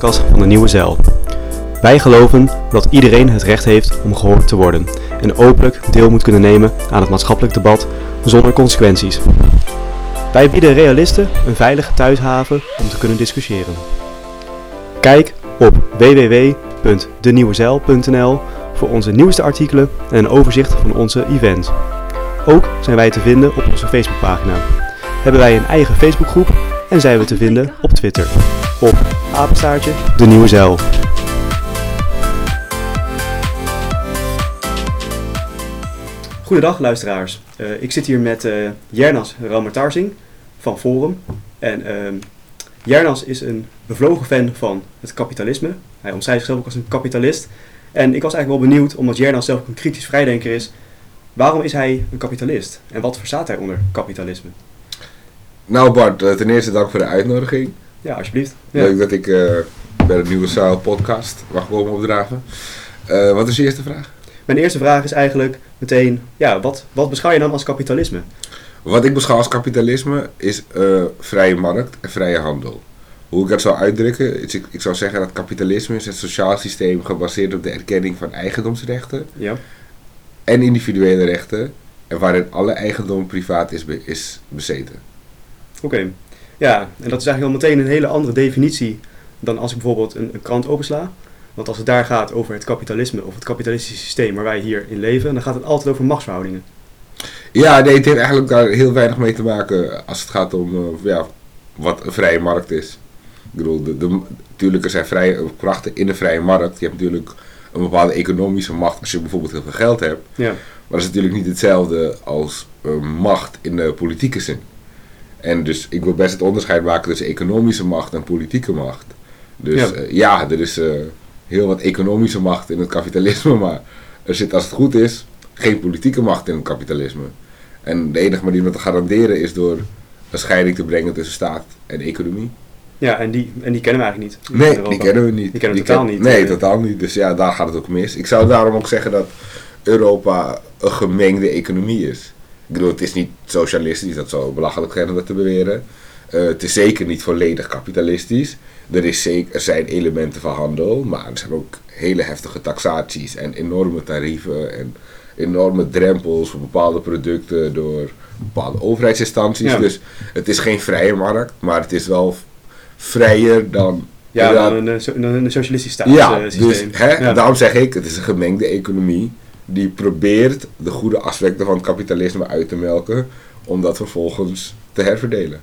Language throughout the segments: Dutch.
Van de Nieuwe Zeil. Wij geloven dat iedereen het recht heeft om gehoord te worden en openlijk deel moet kunnen nemen aan het maatschappelijk debat zonder consequenties. Wij bieden realisten een veilige thuishaven om te kunnen discussiëren. Kijk op www.denieuwezeil.nl voor onze nieuwste artikelen en een overzicht van onze events. Ook zijn wij te vinden op onze Facebookpagina. Hebben wij een eigen Facebookgroep en zijn we te vinden op Twitter. Op apenstaartje de Nieuwe Zeil. Goedendag luisteraars. Eh, ik zit hier met eh Jernas Ramertarsing van Forum. En ehm, Jernas is een bevlogen fan van het kapitalisme. Hij omschrijft zichzelf ook als een kapitalist. En ik was eigenlijk wel benieuwd, omdat Jernas zelf een kritisch vrijdenker is, waarom is hij een kapitalist? En wat verstaat hij onder kapitalisme? Nou Bart, eh, ten eerste dank voor de uitnodiging. Ja, alsjeblieft. Ja. Leuk dat ik eh, bij de Nieuwe Zaal podcast mag komen opdragen. Eh, wat is je eerste vraag? Mijn eerste vraag is eigenlijk meteen, ja, wat, wat beschouw je dan als kapitalisme? Wat ik beschouw als kapitalisme is eh, vrije markt en vrije handel. Hoe ik dat zou uitdrukken, is ik, ik zou zeggen dat kapitalisme is een sociaal systeem gebaseerd op de erkenning van eigendomsrechten Ja. en individuele rechten en waarin alle eigendom privaat is, be- is bezeten. Oké. Ja, en dat is eigenlijk al meteen een hele andere definitie dan als ik bijvoorbeeld een, een krant opensla. Want als het daar gaat over het kapitalisme of het kapitalistische systeem waar wij hier in leven, dan gaat het altijd over machtsverhoudingen. Ja, nee, het heeft eigenlijk daar heel weinig mee te maken als het gaat om eh, ja, wat een vrije markt is. Ik bedoel, de, de, natuurlijk er zijn vrije krachten in de vrije markt. Je hebt natuurlijk een bepaalde economische macht als je bijvoorbeeld heel veel geld hebt. Ja. Maar dat is natuurlijk niet hetzelfde als eh, macht in de politieke zin. En dus ik wil best het onderscheid maken tussen economische macht en politieke macht. Dus Ja. ja er is eh, heel wat economische macht in het kapitalisme, maar er zit als het goed is geen politieke macht in het kapitalisme. En de enige manier om dat te garanderen is door een scheiding te brengen tussen staat en economie. Ja, en die, en die kennen we eigenlijk niet. Nee, die kennen we niet. Die kennen we totaal ken- niet. Nee, Eh, totaal niet. Dus ja, daar gaat het ook mis. Ik zou daarom ook zeggen dat Europa een gemengde economie is. Ik bedoel, het is niet socialistisch, dat zou belachelijk zijn om dat te beweren. Eh, het is zeker niet volledig kapitalistisch. Er, is zeker, er zijn elementen van handel, maar er zijn ook hele heftige taxaties en enorme tarieven en enorme drempels voor bepaalde producten door bepaalde overheidsinstanties. Ja. Dus het is geen vrije markt, maar het is wel vrijer dan Ja, dan een, so- een, socialistisch ja, dus hè, ja. daarom zeg ik, het is een gemengde economie die probeert de goede aspecten van het kapitalisme uit te melken, om dat vervolgens te herverdelen.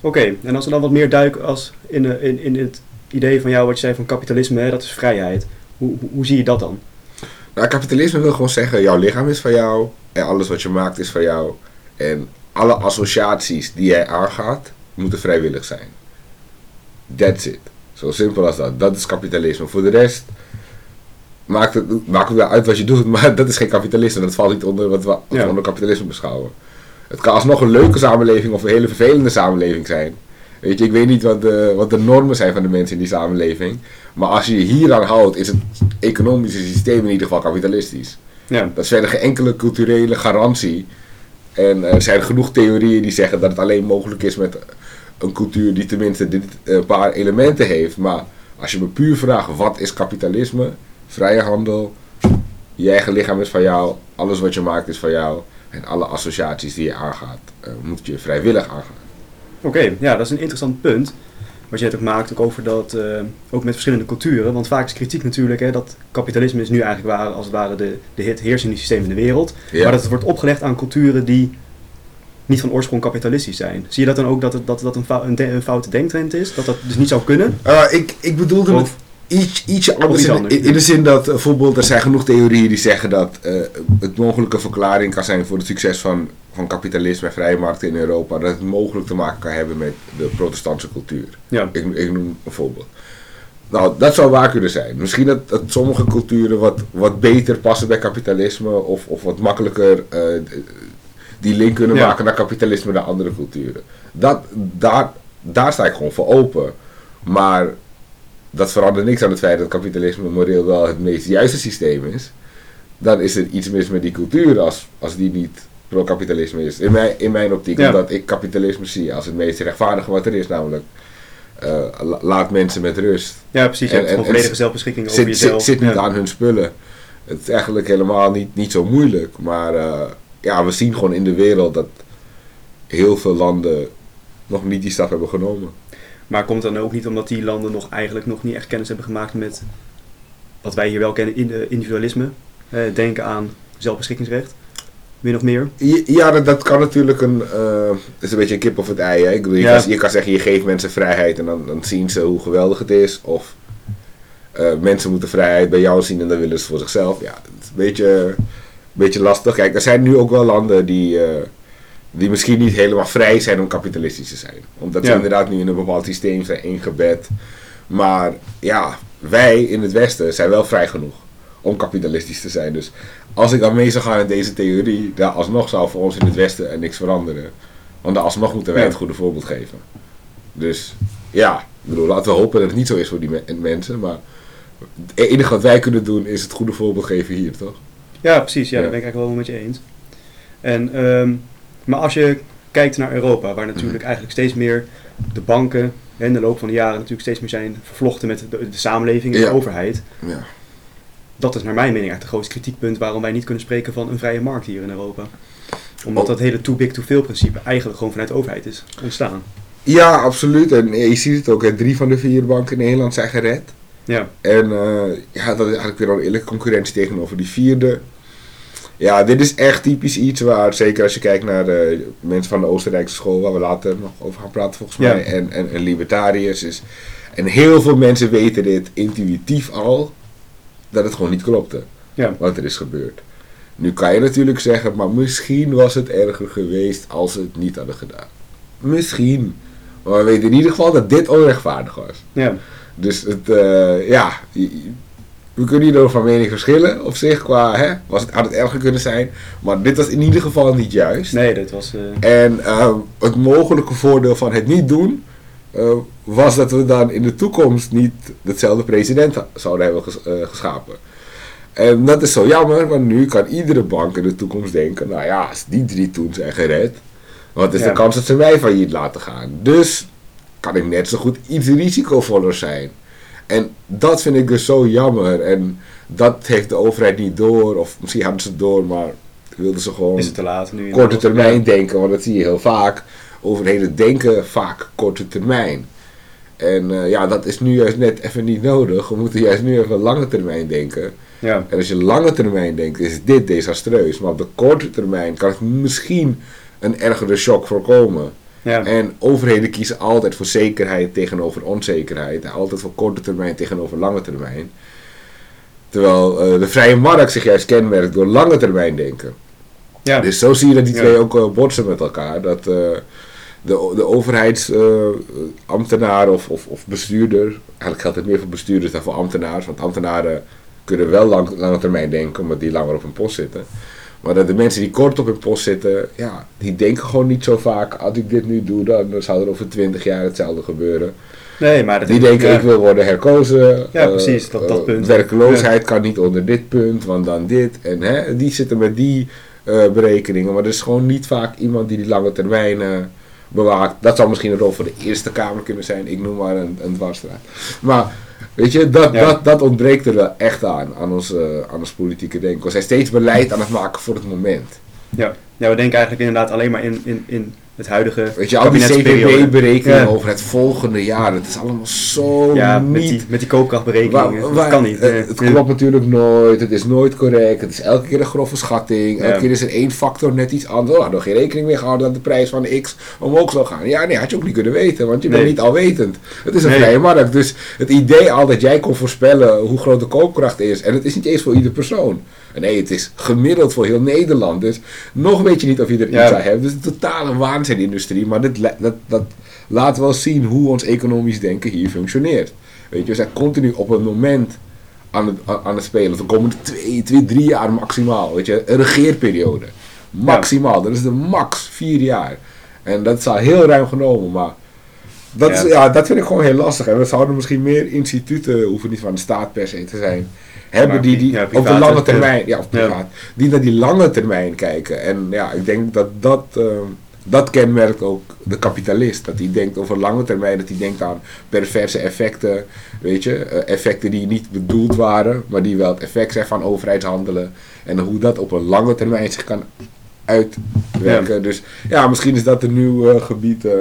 Oké, en als we dan wat meer duiken als in, eh, in, in het idee van jou wat je zei van kapitalisme, hè, dat is vrijheid. Hoe, hoe, hoe zie je dat dan? Nou, kapitalisme wil gewoon zeggen, jouw lichaam is van jou en alles wat je maakt is van jou. En alle associaties die jij aangaat, moeten vrijwillig zijn. That's it. Zo simpel als dat. Dat is kapitalisme. Voor de rest maakt het, maakt het wel uit wat je doet, maar dat is geen kapitalisme. Dat valt niet onder wat we Ja. onder kapitalisme beschouwen. Het kan alsnog een leuke samenleving of een hele vervelende samenleving zijn. Weet je, ik weet niet wat de, wat de normen zijn van de mensen in die samenleving. Maar als je je hieraan houdt, is het economische systeem in ieder geval kapitalistisch. Ja, Dat is verder geen enkele culturele garantie. En er zijn genoeg theorieën die zeggen dat het alleen mogelijk is met een cultuur die tenminste dit eh, paar elementen heeft. Maar als je me puur vraagt, wat is kapitalisme? Vrije handel, je eigen lichaam is van jou, alles wat je maakt is van jou. En alle associaties die je aangaat, eh, moet je vrijwillig aangaan. oké, ja, dat is een interessant punt. Wat je net ook maakt, ook over dat, eh, ook met verschillende culturen. Want vaak is kritiek natuurlijk, hè, dat kapitalisme is nu eigenlijk waar, als het ware de, de het heersende systeem in de wereld. Ja. Maar dat het wordt opgelegd aan culturen die niet van oorsprong kapitalistisch zijn. Zie je dat dan ook dat het, dat, dat een, fou- een, de- een foute denktrend is? Dat dat dus niet zou kunnen? Eh, ik, ik bedoelde het Of- iets, ietsje anders. iets in- anders, in, in ja. de zin dat eh, bijvoorbeeld er zijn genoeg theorieën die zeggen dat eh, het mogelijke verklaring kan zijn voor het succes van, van kapitalisme en vrije markten in Europa. Dat het mogelijk te maken kan hebben met de protestantse cultuur. Ja, Ik, ik noem een voorbeeld. Nou, dat zou waar kunnen zijn. Misschien dat, dat sommige culturen wat, wat beter passen bij kapitalisme of, of wat makkelijker eh, die link kunnen Ja. maken naar kapitalisme dan andere culturen. Dat, daar, daar sta ik gewoon voor open. Maar dat verandert niks aan het feit dat kapitalisme moreel wel het meest juiste systeem is. Dan is er iets mis met die cultuur als, als die niet pro-kapitalisme is. In mijn, in mijn optiek, Ja. omdat ik kapitalisme zie als het meest rechtvaardige wat er is, namelijk eh, la- laat mensen met rust. Ja, precies. Je En- hebt en- volledige zelfbeschikking over Zit, jezelf. zit, zit niet Ja. aan hun spullen. Het is eigenlijk helemaal niet, niet zo moeilijk. Maar eh, ja, we zien gewoon in de wereld dat heel veel landen nog niet die stap hebben genomen. Maar komt dan ook niet omdat die landen nog eigenlijk nog niet echt kennis hebben gemaakt met wat wij hier wel kennen, in, eh, individualisme? Eh, denken aan zelfbeschikkingsrecht. Min of meer. Ja, dat, dat kan natuurlijk een. het is een beetje een kip of het ei. Hè? Ik bedoel, je, Ja. kan, je kan zeggen, je geeft mensen vrijheid en dan, dan zien ze hoe geweldig het is. Of eh, mensen moeten vrijheid bij jou zien en dan willen ze voor zichzelf. Ja, het is een beetje, een beetje lastig. Kijk, er zijn nu ook wel landen die, eh, die misschien niet helemaal vrij zijn om kapitalistisch te zijn. Omdat ze inderdaad nu in een bepaald systeem zijn ingebed. Maar ja, wij in het Westen zijn wel vrij genoeg om kapitalistisch te zijn. Dus als ik dan mee zou gaan in deze theorie, dan alsnog zou voor ons in het Westen er niks veranderen. Want dan alsnog moeten wij het goede voorbeeld geven. Dus ja, ik bedoel, laten we hopen dat het niet zo is voor die me- mensen. Maar het enige wat wij kunnen doen is het goede voorbeeld geven hier, toch? Ja, precies. Ja, Ja. daar ben ik eigenlijk wel met je eens. En, ehm, maar als je kijkt naar Europa, waar natuurlijk Mhm. eigenlijk steeds meer de banken in de loop van de jaren natuurlijk steeds meer zijn vervlochten met de, de samenleving en Ja. de overheid. Ja. Dat is naar mijn mening echt het grootste kritiekpunt waarom wij niet kunnen spreken van een vrije markt hier in Europa. Omdat Oh. dat hele too big to fail principe eigenlijk gewoon vanuit de overheid is ontstaan. Ja, absoluut. En je ziet het ook, hè. drie van de vier banken in Nederland zijn gered. Ja, En eh, ja, dat is eigenlijk weer een eerlijke concurrentie tegenover die vierde. Ja, dit is echt typisch iets waar, zeker als je kijkt naar de mensen van de Oostenrijkse school, waar we later nog over gaan praten volgens Ja. mij, en, en, en libertariërs is. En heel veel mensen weten dit intuïtief al, dat het gewoon niet klopte, ja, wat er is gebeurd. Nu kan je natuurlijk zeggen, maar misschien was het erger geweest als ze het niet hadden gedaan. Misschien. Maar we weten in ieder geval dat dit onrechtvaardig was. ja, Dus het, eh, ja, we kunnen hierover van mening verschillen op zich qua, hè, was het, had het erger kunnen zijn. Maar dit was in ieder geval niet juist. nee, dat was... eh, En eh, het mogelijke voordeel van het niet doen, eh, was dat we dan in de toekomst niet hetzelfde president zouden hebben ges- eh, geschapen. En dat is zo jammer, want nu kan iedere bank in de toekomst denken, nou ja, als die drie toen zijn gered, wat is Ja. de kans dat ze mij failliet laten gaan? Dus kan ik net zo goed iets risicovoller zijn. En dat vind ik dus zo jammer. En dat heeft de overheid niet door, of misschien hadden ze het door, maar wilden ze gewoon is het te laat nu? korte termijn denken, want dat zie je heel vaak. Overheden denken vaak korte termijn. En eh, ja, dat is nu juist net even niet nodig. We moeten juist nu even lange termijn denken. Ja, En als je lange termijn denkt, is dit desastreus. Maar op de korte termijn kan het misschien een ergere shock voorkomen. Ja, En overheden kiezen altijd voor zekerheid tegenover onzekerheid. Altijd voor korte termijn tegenover lange termijn. Terwijl eh, de vrije markt zich juist kenmerkt door lange termijn denken. ja. Dus zo zie je dat die Ja. twee ook eh, botsen met elkaar. Dat eh, de, de overheidsambtenaar of, of, of bestuurder, eigenlijk geldt het meer voor bestuurders dan voor ambtenaars, want ambtenaren kunnen wel lang, lange termijn denken, omdat die langer op hun post zitten. Maar dat de mensen die kort op hun post zitten, ja, die denken gewoon niet zo vaak, als ik dit nu doe, dan zou er over twintig jaar hetzelfde gebeuren. nee, maar dat Die denken, ja. ik wil worden herkozen. Ja, eh, precies, dat- dat eh, punt. Werkloosheid kan niet onder dit punt, want dan dit. En hè, die zitten met die eh, berekeningen. Maar er is gewoon niet vaak iemand die die lange termijn bewaakt. Dat zou misschien een rol voor de Eerste Kamer kunnen zijn. Ik noem maar een, een dwarsstraat. Maar weet je, dat, Ja. dat, dat ontbreekt er wel echt aan, aan ons, aan ons politieke denken. We zijn steeds beleid aan het maken voor het moment. Ja. ja, we denken eigenlijk inderdaad alleen maar in, in, in het huidige Weet je, al die. CPB-berekeningen Ja. over het volgende jaar, het is allemaal zo Ja, niet met die, met die koopkrachtberekeningen. Waar- dat kan niet. Het, Nee. het klopt natuurlijk nooit, het is nooit correct, het is elke keer een grove schatting. Elke keer is er één factor net iets anders. We hadden geen rekening mee gehouden dat de prijs van X omhoog zou gaan. Ja, nee, had je ook niet kunnen weten, want je bent niet alwetend. Het is een Nee. vrije markt, dus het idee al dat jij kon voorspellen hoe groot de koopkracht is, en het is niet eens voor ieder persoon. Nee, het is gemiddeld voor heel Nederland. Dus nog weet je niet of je er Ja. iets aan hebt. Dus een totale waanzinindustrie. Maar dit, dat, dat laat wel zien hoe ons economisch denken hier functioneert. Weet je, we zijn continu op een moment aan het, aan- het spelen. De komende twee, twee, drie jaar maximaal. Weet je, een regeerperiode. Maximaal. Dat is de max vier jaar. En dat is al heel ruim genomen. Maar dat, Ja. Is, ja, dat vind ik gewoon heel lastig. En we zouden misschien meer instituten, hoeven niet van de staat per se te zijn, hebben die, die ja, op de lange termijn, ja, of privaat, die naar die lange termijn kijken. En ja, ik denk dat dat, eh, dat kenmerkt ook de kapitalist. Dat hij denkt over lange termijn, dat hij denkt aan perverse effecten. Weet je, eh, effecten die niet bedoeld waren, maar die wel het effect zijn van overheidshandelen. En hoe dat op een lange termijn zich kan uitwerken. Dus ja, misschien is dat een nieuw eh, gebied eh,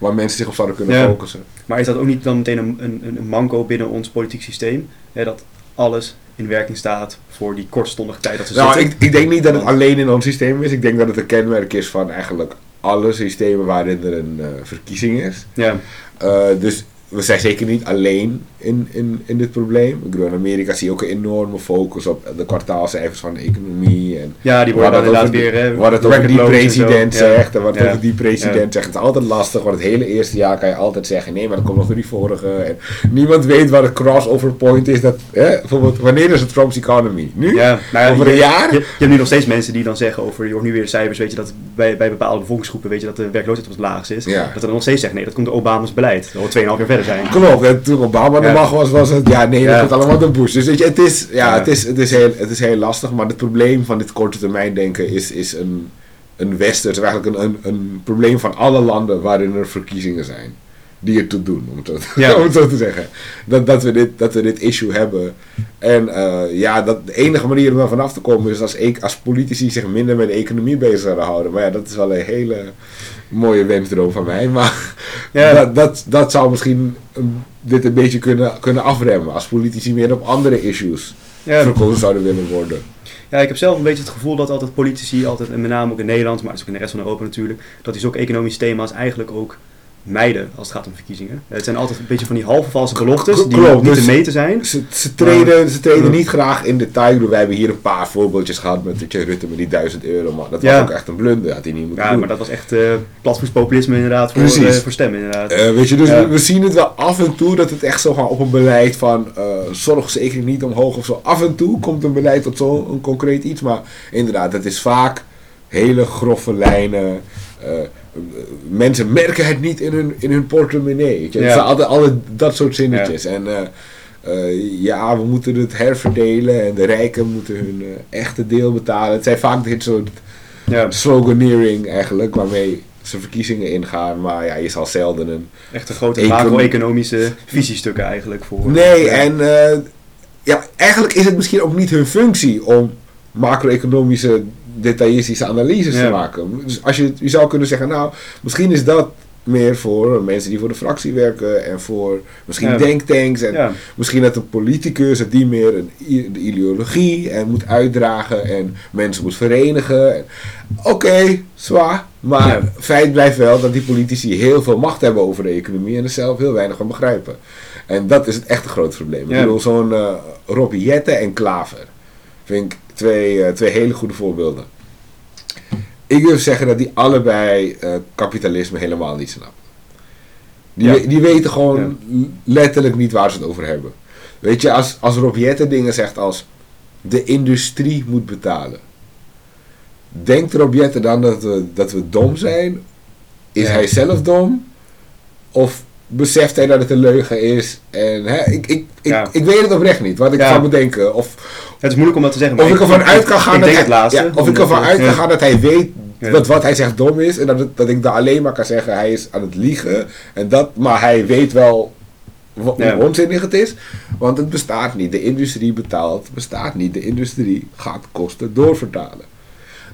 waar mensen zich op zouden kunnen Ja. focussen. Maar is dat ook niet dan meteen een, een, een manco binnen ons politiek systeem? Hè, dat alles in werking staat voor die kortstondige tijd dat ze Nou, zitten? ik, ik denk niet dat het alleen in ons systeem is. Ik denk dat het een kenmerk is van eigenlijk alle systemen waarin er een eh, verkiezing is. Ja, Eh, dus we zijn zeker niet alleen in, in, in dit probleem. Ik bedoel, in Amerika zie je ook een enorme focus op de kwartaalcijfers van de economie. En ja die worden dan inderdaad weer... hè, wat het over die en president Ja. zegt en wat het Ja. over die president Ja. zegt. Het is altijd lastig, want het hele eerste jaar kan je altijd zeggen: nee, maar dat komt nog door die vorige. En niemand weet wat het crossover point is. Dat, hè, bijvoorbeeld, wanneer is het Trump's economy? Nu? Ja, nou Over je, een jaar? Je, je hebt nu nog steeds mensen die dan zeggen over, je hoort nu weer cijfers, weet je, dat bij, bij bepaalde bevolkingsgroepen, weet je, dat de werkloosheid op het laagst is. Dat er dan nog steeds zeggen, nee, dat komt door Obama's beleid. Dat we 2,5 jaar verder zijn. Klopt, en toen Obama de Ja. macht was, was het, ja nee, dat komt allemaal door Bush. Dus weet je, het is, ja. Het, is, het, is heel, het is heel lastig, maar het probleem van dit korte termijn denken is, is een, een westers, eigenlijk een, een, een probleem van alle landen waarin er verkiezingen zijn. Die doen, om het zo, Ja. om het zo te zeggen. Dat, dat, we dit, dat we dit issue hebben. En eh, ja, dat, de enige manier om er vanaf te komen is als, als politici zich minder met de economie bezig zouden houden. Maar ja, dat is wel een hele mooie wensdroom van mij. Maar Ja. dat, dat, dat zou misschien dit een beetje kunnen, kunnen afremmen. Als politici meer op andere issues Ja, verkozen zouden willen worden. ja, ik heb zelf een beetje het gevoel dat altijd politici, altijd, en met name ook in Nederland, maar ook in de rest van Europa natuurlijk, dat die zulke economische thema's eigenlijk ook mijden als het gaat om verkiezingen. Het zijn altijd een beetje van die halve valse beloftes die Klopt, niet dus- te meten zijn. Ze, ze treden, ze treden niet graag in detail. Wij hebben hier een paar voorbeeldjes gehad met weet je, Rutte met die 1000 euro. Maar dat was ook echt een blunder. Had hij niet moeten Ja, doen. maar dat was echt eh platformspopulisme inderdaad voor, eh, voor stemmen inderdaad. Eh, weet je, dus Ja. we, we zien het wel af en toe dat het echt zo gaat op een beleid van eh zorgzekerheid niet omhoog of zo. Af en toe komt een beleid tot zo'n concreet iets, maar inderdaad, het is vaak hele grove lijnen. Mensen merken het niet in hun, in hun portemonnee. Weet je. Het Ja. zijn altijd alle dat soort zinnetjes. En eh, eh, ja, we moeten het herverdelen en de rijken moeten hun eh, echte deel betalen. Het zijn vaak dit soort ja, sloganeering eigenlijk, waarmee ze verkiezingen ingaan. Maar ja, je zal zelden een echt een grote Econ- macro-economische visiestukken eigenlijk voor. Nee, Ja. en ja, eigenlijk is het misschien ook niet hun functie om macro-economische detailistische analyses te maken. Dus als je, je zou kunnen zeggen, nou, misschien is dat meer voor mensen die voor de fractie werken en voor misschien Ja. denktanks en Ja, misschien dat een politicus dat die meer een, de ideologie en moet uitdragen en mensen moet verenigen. En- Oké, zwaar. Maar Ja. feit blijft wel dat die politici heel veel macht hebben over de economie en er zelf heel weinig van begrijpen. En dat is het echte grote probleem. Ik bedoel, zo'n Robbie Jette en Klaver vind ik twee, eh, twee hele goede voorbeelden. Ik durf zeggen dat die allebei eh, kapitalisme helemaal niet snappen. Die, Ja. we- die weten gewoon letterlijk niet waar ze het over hebben. Weet je, als, als Rob Jetten dingen zegt als de industrie moet betalen. Denkt Rob Jetten dan dat we, dat we dom zijn? Is Ja. hij zelf dom? Of beseft hij dat het een leugen is? En, hè, ik, ik, ik, Ja. ik weet het oprecht niet, wat ik Ja. van bedenken. Of, het is moeilijk om dat te zeggen. of ik ervan uit kan gaan ik dat hij, het laatste. ja, of ik omdat, ervan uit kan gaan dat hij weet dat wat hij zegt dom is. En dat, het- dat ik daar alleen maar kan zeggen hij is aan het liegen. En dat, maar hij weet wel hoe Ja. onzinnig het is. Want het bestaat niet. De industrie betaalt. Bestaat niet. De industrie gaat kosten doorvertalen.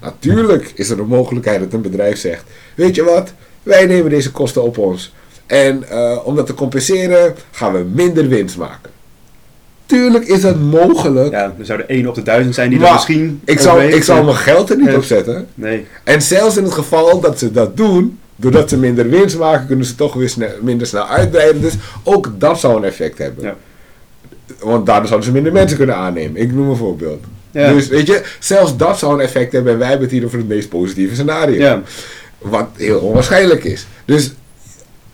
Natuurlijk is er een mogelijkheid dat een bedrijf zegt: Weet je wat, wij nemen deze kosten op ons. En eh, om dat te compenseren gaan we minder winst maken. Tuurlijk is dat mogelijk. Ja, er zouden één op de duizend zijn die Maar dat misschien ik, zal, overweegt. ik zal mijn geld er niet Ja. op zetten. Nee, En zelfs in het geval dat ze dat doen, doordat ze minder winst maken, kunnen ze toch weer sne- minder snel uitbreiden. Dus ook dat zou een effect hebben. Ja. Want daardoor zouden ze minder mensen kunnen aannemen. Ik noem een voorbeeld. Ja. Dus weet je, zelfs dat zou een effect hebben en wij hebben het hier over het meest positieve scenario. ja. Wat heel onwaarschijnlijk is. Dus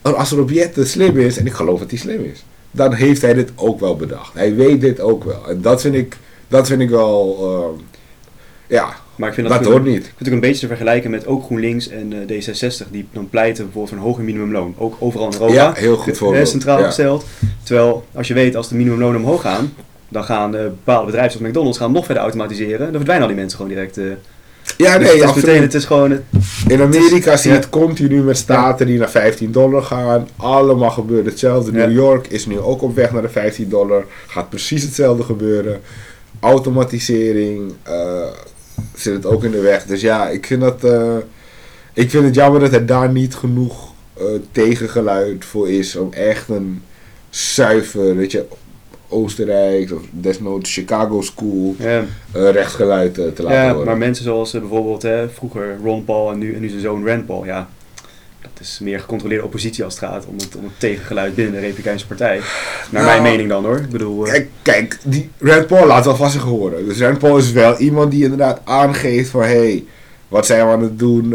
als object slim is, en ik geloof dat hij slim is, dan heeft hij dit ook wel bedacht. Hij weet dit ook wel. En dat vind ik, dat vind ik wel, ehm, ja, Maar ik vind dat dat, hoort ik niet. vind het ook een beetje te vergelijken met ook GroenLinks en eh, D66, die dan pleiten bijvoorbeeld voor een hoger minimumloon. Ook overal in Europa. Ja, heel goed eh, voorbeeld. Centraal Ja. gesteld. Terwijl, als je weet, als de minimumlonen omhoog gaan, dan gaan eh, bepaalde bedrijven zoals McDonald's gaan nog verder automatiseren. Dan verdwijnen al die mensen gewoon direct. eh. Ja, Dus nee, het is meteen, het is gewoon... het- In Amerika zie je het continu met staten die naar 15 dollar gaan. Allemaal gebeurt hetzelfde. New York is nu ook op weg naar de 15 dollar. Gaat precies hetzelfde gebeuren. Automatisering eh, zit het ook in de weg. Dus ja, ik vind dat. eh, ik vind het jammer dat er daar niet genoeg eh, tegengeluid voor is om echt een zuiver, weet je, Oostenrijk of desnoods Chicago School eh, rechtsgeluid eh, te laten ja, horen. maar mensen zoals eh, bijvoorbeeld hè, vroeger Ron Paul en nu, en nu zijn zoon Rand Paul, ja... Dat is meer gecontroleerde oppositie als het gaat om het, om het tegengeluid binnen de Republikeinse Partij. Naar Nou, mijn mening dan hoor. Ik bedoel... eh, Kijk, kijk die Rand Paul laat wel van zich horen. Dus Rand Paul is wel iemand die inderdaad aangeeft van... hé, hey, wat zijn we aan het doen?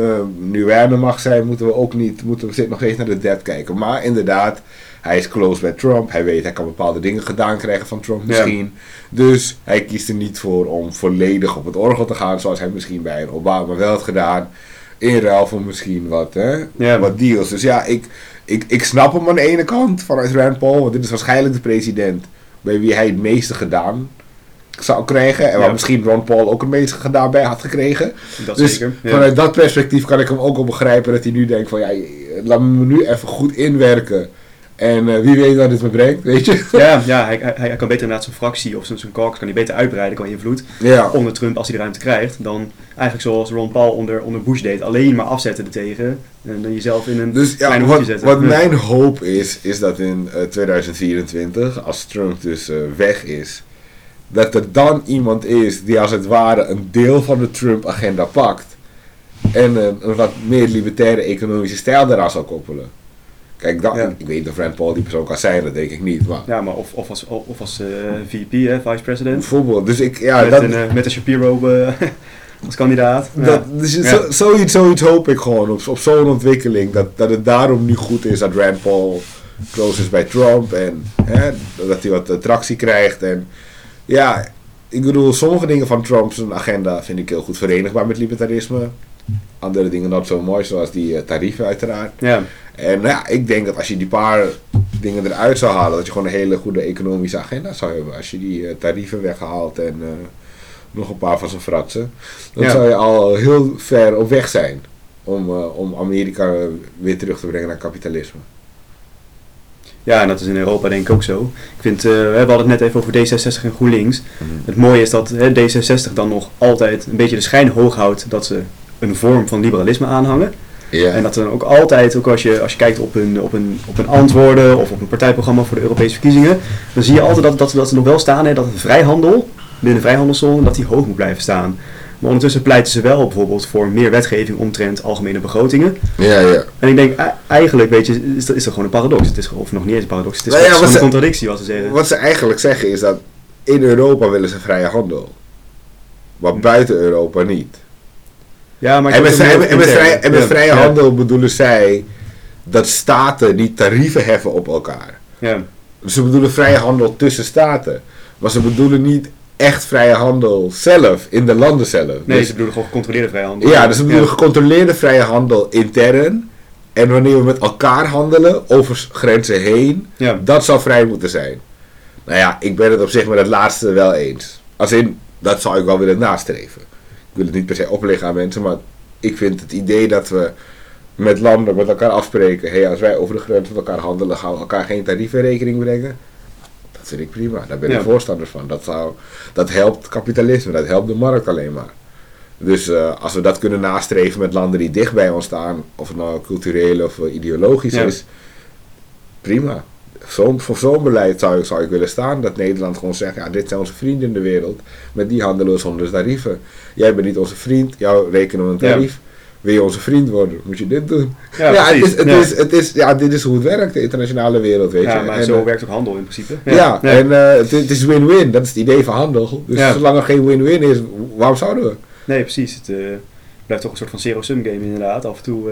Nu wij aan de macht zijn, moeten we ook niet... moeten we zitten nog steeds naar de debt kijken. Maar inderdaad, hij is close bij Trump. Hij weet, hij kan bepaalde dingen gedaan krijgen van Trump Ja. misschien. Dus hij kiest er niet voor om volledig op het orgel te gaan... zoals hij misschien bij een Obama wel had gedaan... In ruil voor misschien wat, hè, Ja. wat deals. Dus ja, ik, ik, ik snap hem aan de ene kant vanuit Rand Paul. Want dit is waarschijnlijk de president bij wie hij het meeste gedaan zou krijgen. En waar Ja. misschien Ron Paul ook het meeste gedaan bij had gekregen. dat dus zeker. Ja. vanuit dat perspectief kan ik hem ook wel begrijpen dat hij nu denkt van ja, laat me nu even goed inwerken. En eh, wie weet waar dit me brengt, weet je. Ja, ja hij, hij, hij kan beter inderdaad zijn fractie of zijn, zijn caucus kan hij beter uitbreiden, kan invloed Ja, onder Trump als hij de ruimte krijgt, dan eigenlijk zoals Ron Paul onder, onder Bush deed, alleen maar afzetten ertegen en dan jezelf in een Dus ja, klein wat, hoekje zetten. wat Ja. mijn hoop is, is dat in eh, 2024, als Trump dus eh, weg is, dat er dan iemand is die als het ware een deel van de Trump-agenda pakt en een, een wat meer libertaire economische stijl eraan zal koppelen. Kijk, Ja. ik weet niet of Rand Paul die persoon kan zijn, dat denk ik niet. Maar Ja, maar of, of als, of als eh, VP, hè, vice president, bijvoorbeeld, dus ik, ja, met, dat, een, eh, met een Shapiro eh, als kandidaat. Ja. Dat, dus Ja. zoiets, zoiets hoop ik gewoon op, op zo'n ontwikkeling. Dat, dat het daarom nu goed is dat Rand Paul close is bij Trump. En hè, dat hij wat attractie krijgt. En ja, ik bedoel, sommige dingen van Trump's agenda vind ik heel goed verenigbaar met libertarisme. Andere dingen not zo mooi, zoals die eh, tarieven uiteraard. ja. En nou ja, ik denk dat als je die paar dingen eruit zou halen, dat je gewoon een hele goede economische agenda zou hebben. Als je die eh, tarieven weghaalt en eh, nog een paar van zijn fratsen, dan Ja. zou je al heel ver op weg zijn om, om Amerika weer terug te brengen naar kapitalisme. Ja, en dat is in Europa denk ik ook zo. Ik vind, eh, we hadden het net even over D66 en GroenLinks. Mhm. Het mooie is dat hè, D66 dan nog altijd een beetje de schijn hoog houdt dat ze een vorm van liberalisme aanhangen. Ja. En dat er dan ook altijd, ook als je, als je kijkt op hun, op, hun, op hun antwoorden of op een partijprogramma voor de Europese verkiezingen, dan zie je altijd dat, dat, dat ze nog wel staan, hè, dat de vrijhandel, binnen de vrijhandelszone, dat die hoog moet blijven staan. Maar ondertussen pleiten ze wel bijvoorbeeld voor meer wetgeving omtrent algemene begrotingen. ja, ja. En ik denk, e- eigenlijk weet je, is dat, is dat gewoon een paradox. Het is, of nog niet eens een paradox, het is, Nou ja, gewoon ze- een contradictie wat ze zeggen. Wat ze eigenlijk zeggen is dat in Europa willen ze vrije handel. Maar buiten Europa niet. Ja, maar En met, denk ook vrij, en met, intern. vrij- en met Ja, vrije handel bedoelen zij dat staten niet tarieven heffen op elkaar. Ja, Ze bedoelen vrije handel tussen staten. Maar ze bedoelen niet echt vrije handel zelf, in de landen zelf. nee, Dus- ze bedoelen gewoon gecontroleerde vrijhandel. ja, dus ze bedoelen Ja. gecontroleerde vrije handel intern. En wanneer we met elkaar handelen, over grenzen heen, Ja. dat zou vrij moeten zijn. Nou ja, ik ben het op zich met het laatste wel eens. Als in, dat zou ik wel willen nastreven. Ik wil het niet per se opleggen aan mensen, maar ik vind het idee dat we met landen met elkaar afspreken, hey, als wij over de grens met elkaar handelen, gaan we elkaar geen tarieven in rekening brengen. Dat vind ik prima, daar ben ik Ja. voorstander van. Dat, zou, dat helpt kapitalisme, dat helpt de markt alleen maar. Dus eh, als we dat kunnen nastreven met landen die dicht bij ons staan, of het nou cultureel of eh, ideologisch Ja. is, prima. Zo, voor zo'n beleid zou ik, zou ik willen staan. Dat Nederland gewoon zegt, ja, dit zijn onze vrienden in de wereld. Met die handelen we zonder tarieven. Jij bent niet onze vriend, jou rekenen we een Ja. tarief. Wil je onze vriend worden, moet je dit doen. Ja, Ja, het is, het Ja. is, het is, ja, dit is hoe het werkt, de internationale wereld, weet Ja, je. maar En, zo eh, werkt ook handel in principe. ja, en eh, het, het is win-win. Dat is het idee van handel. Dus Ja. zolang er geen win-win is, waarom zouden we? Nee, precies. Het eh, blijft toch een soort van zero-sum game inderdaad, af en toe.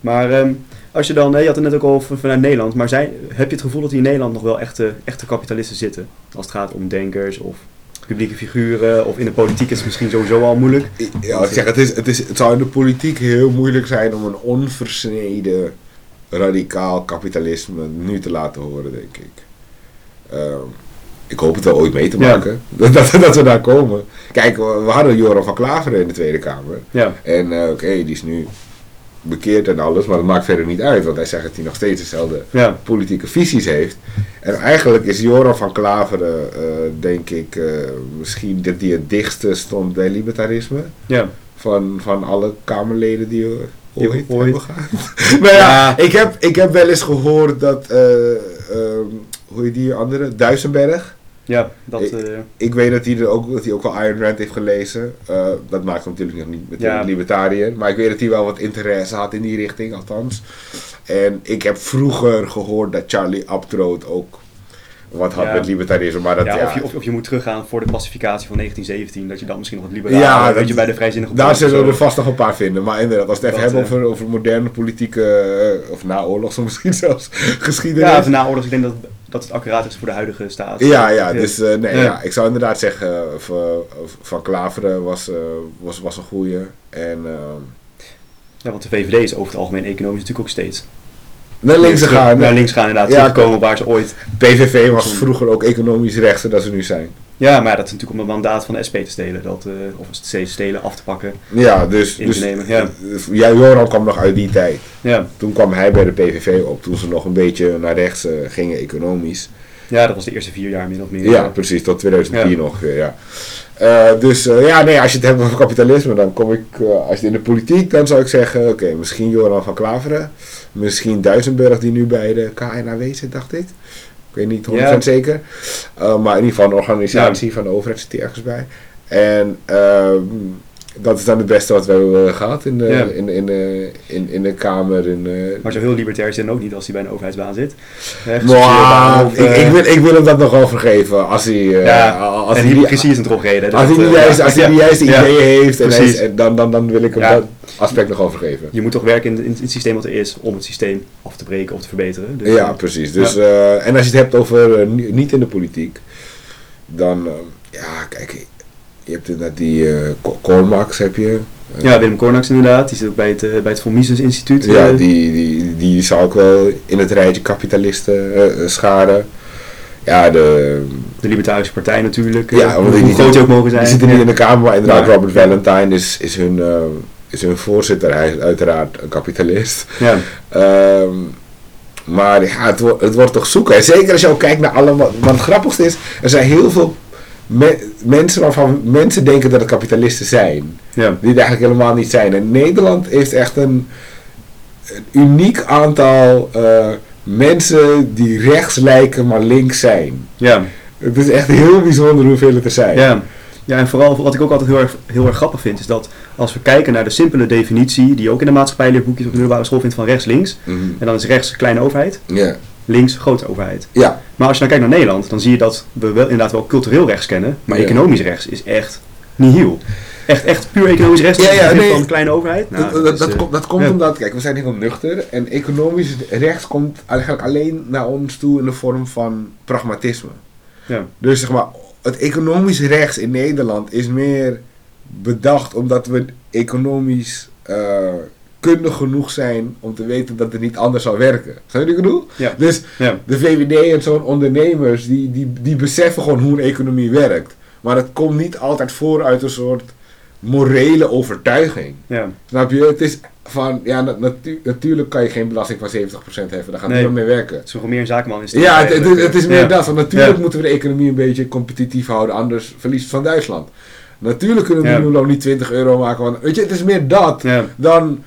Maar ehm, als je dan, hè, je had het net ook al over vanuit Nederland, maar zijn, heb je het gevoel dat hier in Nederland nog wel echte, echte kapitalisten zitten? Als het gaat om denkers of publieke figuren, of in de politiek is het misschien sowieso al moeilijk. Ja, ik zeg, het, is, het, is, het zou in de politiek heel moeilijk zijn om een onversneden radicaal kapitalisme nu te laten horen, denk ik. Ehm, ik hoop het wel ooit mee te Ja. maken. Dat, dat, dat we daar komen. Kijk, we we hadden Joran van Klaveren in de Tweede Kamer. Ja, En eh, oké, die is nu bekeerd en alles, maar dat maakt verder niet uit. Want hij zegt dat hij nog steeds dezelfde ja, politieke visies heeft. En eigenlijk is Joran van Klaveren, eh, denk ik, eh, misschien dat die het dichtste stond bij libertarisme. ja. Van, van alle Kamerleden die ooit, ooit. hebben gehad. nou ja, Ja. Ik, heb, ik heb wel eens gehoord dat, ehm, hoe heet die andere, Duisenberg. Ja, dat... Ik- eh, Ik weet dat hij, er ook, dat hij ook wel Ayn Rand heeft gelezen. Eh, dat maakt hem natuurlijk nog niet meteen Ja. libertariër. Maar ik weet dat hij wel wat interesse had in die richting, althans. En ik heb vroeger gehoord dat Charlie Abtroot ook wat had Ja. met libertarisme. Maar dat, ja, Of, je, of, of je moet teruggaan voor de passificatie van 1917, dat je dan misschien nog wat liberaal Ja, weet je bij de vrijzinnige daar of zullen we er vast nog een paar vinden. Maar inderdaad, als we het even Dat, hebben eh, over, over moderne politieke, eh, of naoorlogse misschien zelfs, geschiedenis. Ja, van naoorlogs, ik denk dat, dat het accuraat is voor de huidige staat. Ja, ja, dus eh, nee, Ja. ik zou inderdaad zeggen, eh, van, Klaveren was, eh, was, was een goeie. En Ja, want de VVD is over het algemeen economisch natuurlijk ook steeds. Naar links Terug- gegaan. Naar links gaan inderdaad, Ja, terugkomen waar ze ooit... PVV was vroeger ook economisch rechter dan ze nu zijn. Ja, maar dat is natuurlijk om het mandaat van de SP te stelen. Dat, eh, of steeds stelen, af te pakken. Ja, dus, In dus nemen, ja. ja, Joran kwam nog uit die tijd. Ja. Toen kwam hij bij de PVV op, toen ze nog een beetje naar rechts eh, gingen economisch. Ja, dat was de eerste vier jaar min of meer. Ja, precies, tot 2004 Ja. ongeveer, ja. Eh, dus eh, ja, nee, als je het hebt over kapitalisme, dan kom ik, eh, als je het in de politiek, dan zou ik zeggen, oké, misschien Joran van Klaveren, misschien Duisenberg die nu bij de KNAW zit, dacht ik. Ik weet niet 100% Ja. zeker. Eh, maar in ieder geval een organisatie van de overheid zit hier ergens bij. En ehm, dat is dan het beste wat we hebben gehad in de, Ja. in, in, de, in, in de Kamer. In, eh, Maar zo heel libertair dan ook niet als hij bij een overheidsbaan zit. Of, ik, eh, ik, wil, ik wil hem dat nog wel vergeven als hij, eh, als en hij hypocrisie is een drogreden. Als hij niet eh, juist, als hij niet juist ideeën heeft, en hij Precies. is- en dan, dan, dan wil ik hem dat aspect nog overgeven. Je moet toch werken in, in het systeem wat er is om het systeem af te breken of te verbeteren. Dus, Ja, eh, precies. Dus, eh, en als je het hebt over eh, ni- niet in de politiek, dan, eh, ja, kijk, je hebt inderdaad die Cormax, heb je. Eh, ja, Willem Cornax inderdaad. Die zit ook bij het, eh, bij het Von Mises Instituut. ja, die, die, die zou ik wel in het rijtje kapitalisten scharen. Ja, de, De Libertarische Partij natuurlijk. Ja, hoe, die- groot die ook mogen zijn. die zitten niet in de Kamer, maar inderdaad, Robert Valentine is, is, hun, is hun voorzitter. Hij is uiteraard een kapitalist. Ja, Ehm, maar ja, het, wordt het wordt toch zoeken. En zeker als je ook kijkt naar alle... Want het grappigste is, er zijn heel veel me- mensen waarvan mensen denken dat het kapitalisten zijn. ja, Die het eigenlijk helemaal niet zijn. En Nederland heeft echt een, een uniek aantal eh, mensen die rechts lijken, maar links zijn. ja, Het is echt heel bijzonder hoeveel het er zijn. ja. Ja, en vooral wat ik ook altijd heel erg, heel erg grappig vind, is dat als we kijken naar de simpele definitie, die je ook in de maatschappijleerboekjes op de middelbare school vindt van rechts-links, Mhm. en dan is rechts kleine overheid, Ja. Links grote overheid. ja. Maar als je dan kijkt naar Nederland, dan zie je dat we wel, inderdaad wel cultureel rechts kennen, maar Ja. economisch rechts is echt nihil. Echt, echt puur economisch rechts, Ja, ja, ja, nee. van kleine overheid. Nou, dat, dat, is, dat, eh, komt, dat komt omdat, kijk, we zijn heel nuchter en economisch rechts komt eigenlijk alleen naar ons toe in de vorm van pragmatisme. Ja, Dus zeg maar, het economisch rechts in Nederland is meer bedacht omdat we economisch eh, kundig genoeg zijn om te weten dat het niet anders zal werken. Snap je wat ik bedoel? ja, Dus ja, de VVD en zo'n ondernemers, die, die, die beseffen gewoon hoe een economie werkt. Maar het komt niet altijd voor uit een soort morele overtuiging. ja, Snap je? Het is van, ja, na- natu- natuurlijk kan je geen belasting van 70% heffen. Daar gaat Nee. niemand mee werken. het is gewoon meer een zakenman is Ja, het, het, het is meer ja. dat. Want natuurlijk Ja. moeten we de economie een beetje competitief houden, anders verliest het van Duitsland. Natuurlijk kunnen we Ja. niet 20 euro maken. Want, weet je, het is meer dat dan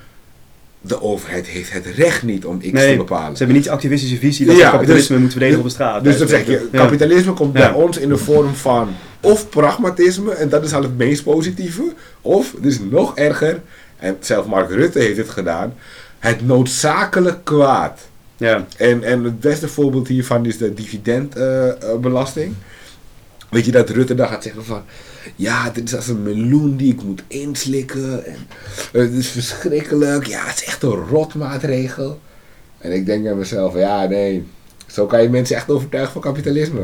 de overheid heeft het recht niet om X te bepalen. Ze hebben niet de activistische visie dat Ja, we kapitalisme dus- moeten verdedigen op de straat. Dus dat zeg je, kapitalisme komt bij ons in de vorm van of pragmatisme, en dat is al het meest positieve, of, dit is nog erger, en zelf Mark Rutte heeft het gedaan, het noodzakelijk kwaad. Ja, En, en het beste voorbeeld hiervan is de dividendbelasting. Weet je dat Rutte dan gaat zeggen van... Ja, dit is als een meloen die ik moet inslikken. En, eh, het is verschrikkelijk. Ja, het is echt een rotmaatregel. En ik denk aan mezelf, ja nee... Zo kan je mensen echt overtuigen van kapitalisme.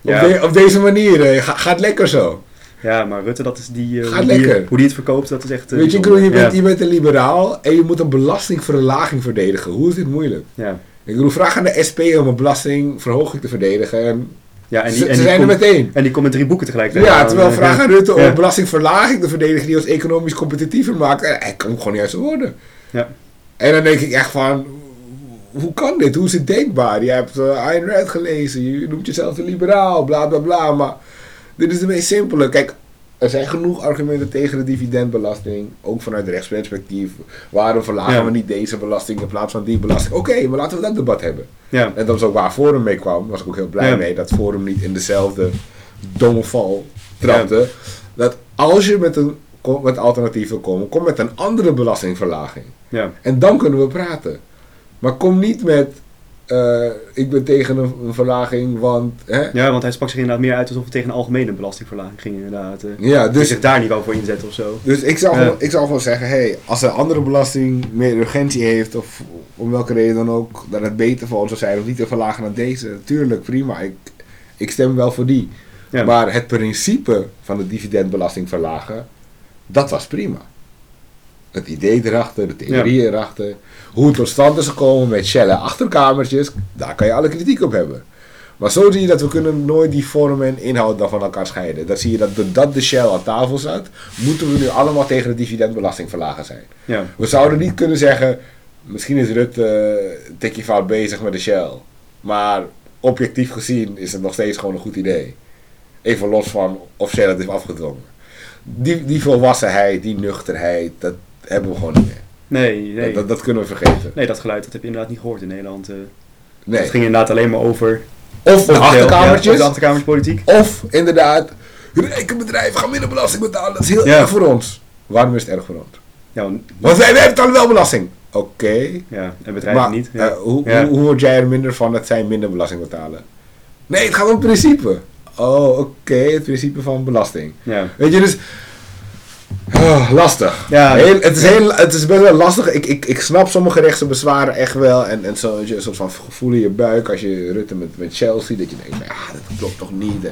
Ja. Op, de- op deze manier, eh, ga, gaat lekker zo. ja, maar Rutte, dat is die, eh, Gaat hoe, die hoe die het verkoopt, dat is echt... eh, Weet je, bedoel, je bent, ja. je bent een liberaal en je moet een belastingverlaging verdedigen. Hoe is dit moeilijk? Ja, Ik bedoel, vraag aan de SP om een belastingverhoging te verdedigen en Ja, en Ze- die, en ze die zijn er meteen. En die komt met drie boeken tegelijkertijd. Ja, terwijl Eh, vraag aan Rutte om belastingverlaging te verdedigen die ons economisch competitiever maakt. En hij komt gewoon niet uit zijn woorden. Ja. En dan denk ik echt van, hoe kan dit? Hoe is het denkbaar? Je hebt eh, Ayn Rand gelezen, je noemt jezelf een liberaal, bla bla bla. Maar dit is de meest simpele. Kijk, er zijn genoeg argumenten tegen de dividendbelasting. Ook vanuit rechtsperspectief. Waarom verlagen Ja. we niet deze belasting in plaats van die belasting? Oké, maar laten we dat debat hebben. Ja, En dat is ook waar Forum mee kwam. was ik ook heel blij Ja. mee. Dat Forum niet in dezelfde domme val trapte. Dat als je met een met alternatieven komt, kom met een andere belastingverlaging. ja. En dan kunnen we praten. Maar kom niet met, eh, ik ben tegen een, een verlaging, want... Hè? ja, want hij sprak zich inderdaad meer uit alsof het tegen een algemene belastingverlaging ging. Inderdaad. eh. Ja, Dus zich daar niet wel voor inzetten of zo. dus ik, zou gewoon, ik zou gewoon zeggen, hey, als een andere belasting meer urgentie heeft, of om welke reden dan ook, dat het beter voor ons zou zijn om niet te verlagen dan deze. Tuurlijk, prima. Ik, ik stem wel voor die. Ja. Maar het principe van de dividendbelasting verlagen, dat was prima. Het idee erachter, de theorie erachter. Hoe het tot stand is gekomen met Shell en achterkamertjes, daar kan je alle kritiek op hebben. Maar zo zie je dat we kunnen nooit die vorm en inhoud dan van elkaar scheiden. Dan zie je dat doordat de Shell aan tafel zat, moeten we nu allemaal tegen de dividendbelasting verlagen zijn. Ja, We zouden niet kunnen zeggen, misschien is Rutte uh, een tikje fout bezig met de Shell. Maar objectief gezien is het nog steeds gewoon een goed idee. Even los van of Shell het heeft afgedwongen. Die, die volwassenheid, die nuchterheid, dat hebben we gewoon niet meer. nee, nee. Dat, dat kunnen we vergeten. Nee, dat geluid dat heb je inderdaad niet gehoord in Nederland. eh. Nee. Het ging inderdaad alleen maar over... Of de achterkamertjes. Ja, de achterkamerspolitiek. Of inderdaad, rijke bedrijven gaan minder belasting betalen. Dat is heel Ja. erg voor ons. Waarom is het erg voor ons? Ja, want- Want wij, wij betalen wel belasting. Oké. ja en bedrijven Maar niet. Ja. eh, hoe, Ja. hoe, hoe word jij er minder van dat zij minder belasting betalen? Nee, het gaat om het principe. Oh, oké, het principe van belasting. ja. Weet je, dus... ah, lastig. Ja. Heel, het, is heel, het is best wel lastig. Ik, ik, ik snap sommige rechtse bezwaren echt wel. En, en zo, je, soort van gevoel in je buik als je Rutte met, met Chelsea. Dat je denkt, ja, dat klopt toch niet.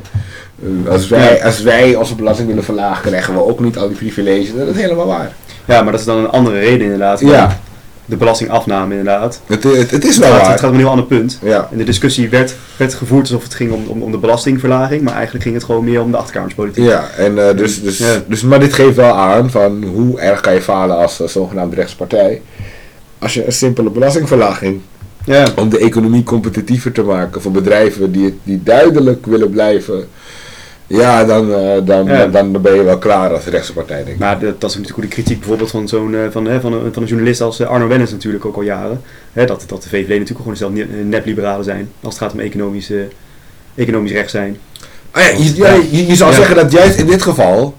En, eh, als, wij, als wij onze belasting willen verlagen, krijgen we ook niet al die privileges. Dat is helemaal waar. ja, maar dat is dan een andere reden inderdaad. Ja, De belastingafname inderdaad. het, het, het is wel gaat, het gaat om een heel ander punt. Ja. En de discussie werd, werd gevoerd alsof het ging om, om, om de belastingverlaging, maar eigenlijk ging het gewoon meer om de achterkamerspolitiek. Ja, en, eh, dus, dus, Ja. dus, maar dit geeft wel aan van hoe erg kan je falen als uh, zogenaamde rechtspartij. Als je een simpele belastingverlaging Ja, om de economie competitiever te maken voor bedrijven die, die duidelijk willen blijven. Ja, dan, eh, dan, Ja. dan, dan ben je wel klaar als rechtse partij, denk ik. maar dat, dat is natuurlijk ook de kritiek bijvoorbeeld van, zo'n, eh, van, hè, van, een, van een journalist als eh, Arno Wennis natuurlijk ook al jaren. Hè, dat, dat de VVD natuurlijk gewoon zelf ne- nep-liberalen zijn als het gaat om economisch, economisch recht zijn. Ah ja, je, ja, je, je zou Ja. zeggen dat juist in dit geval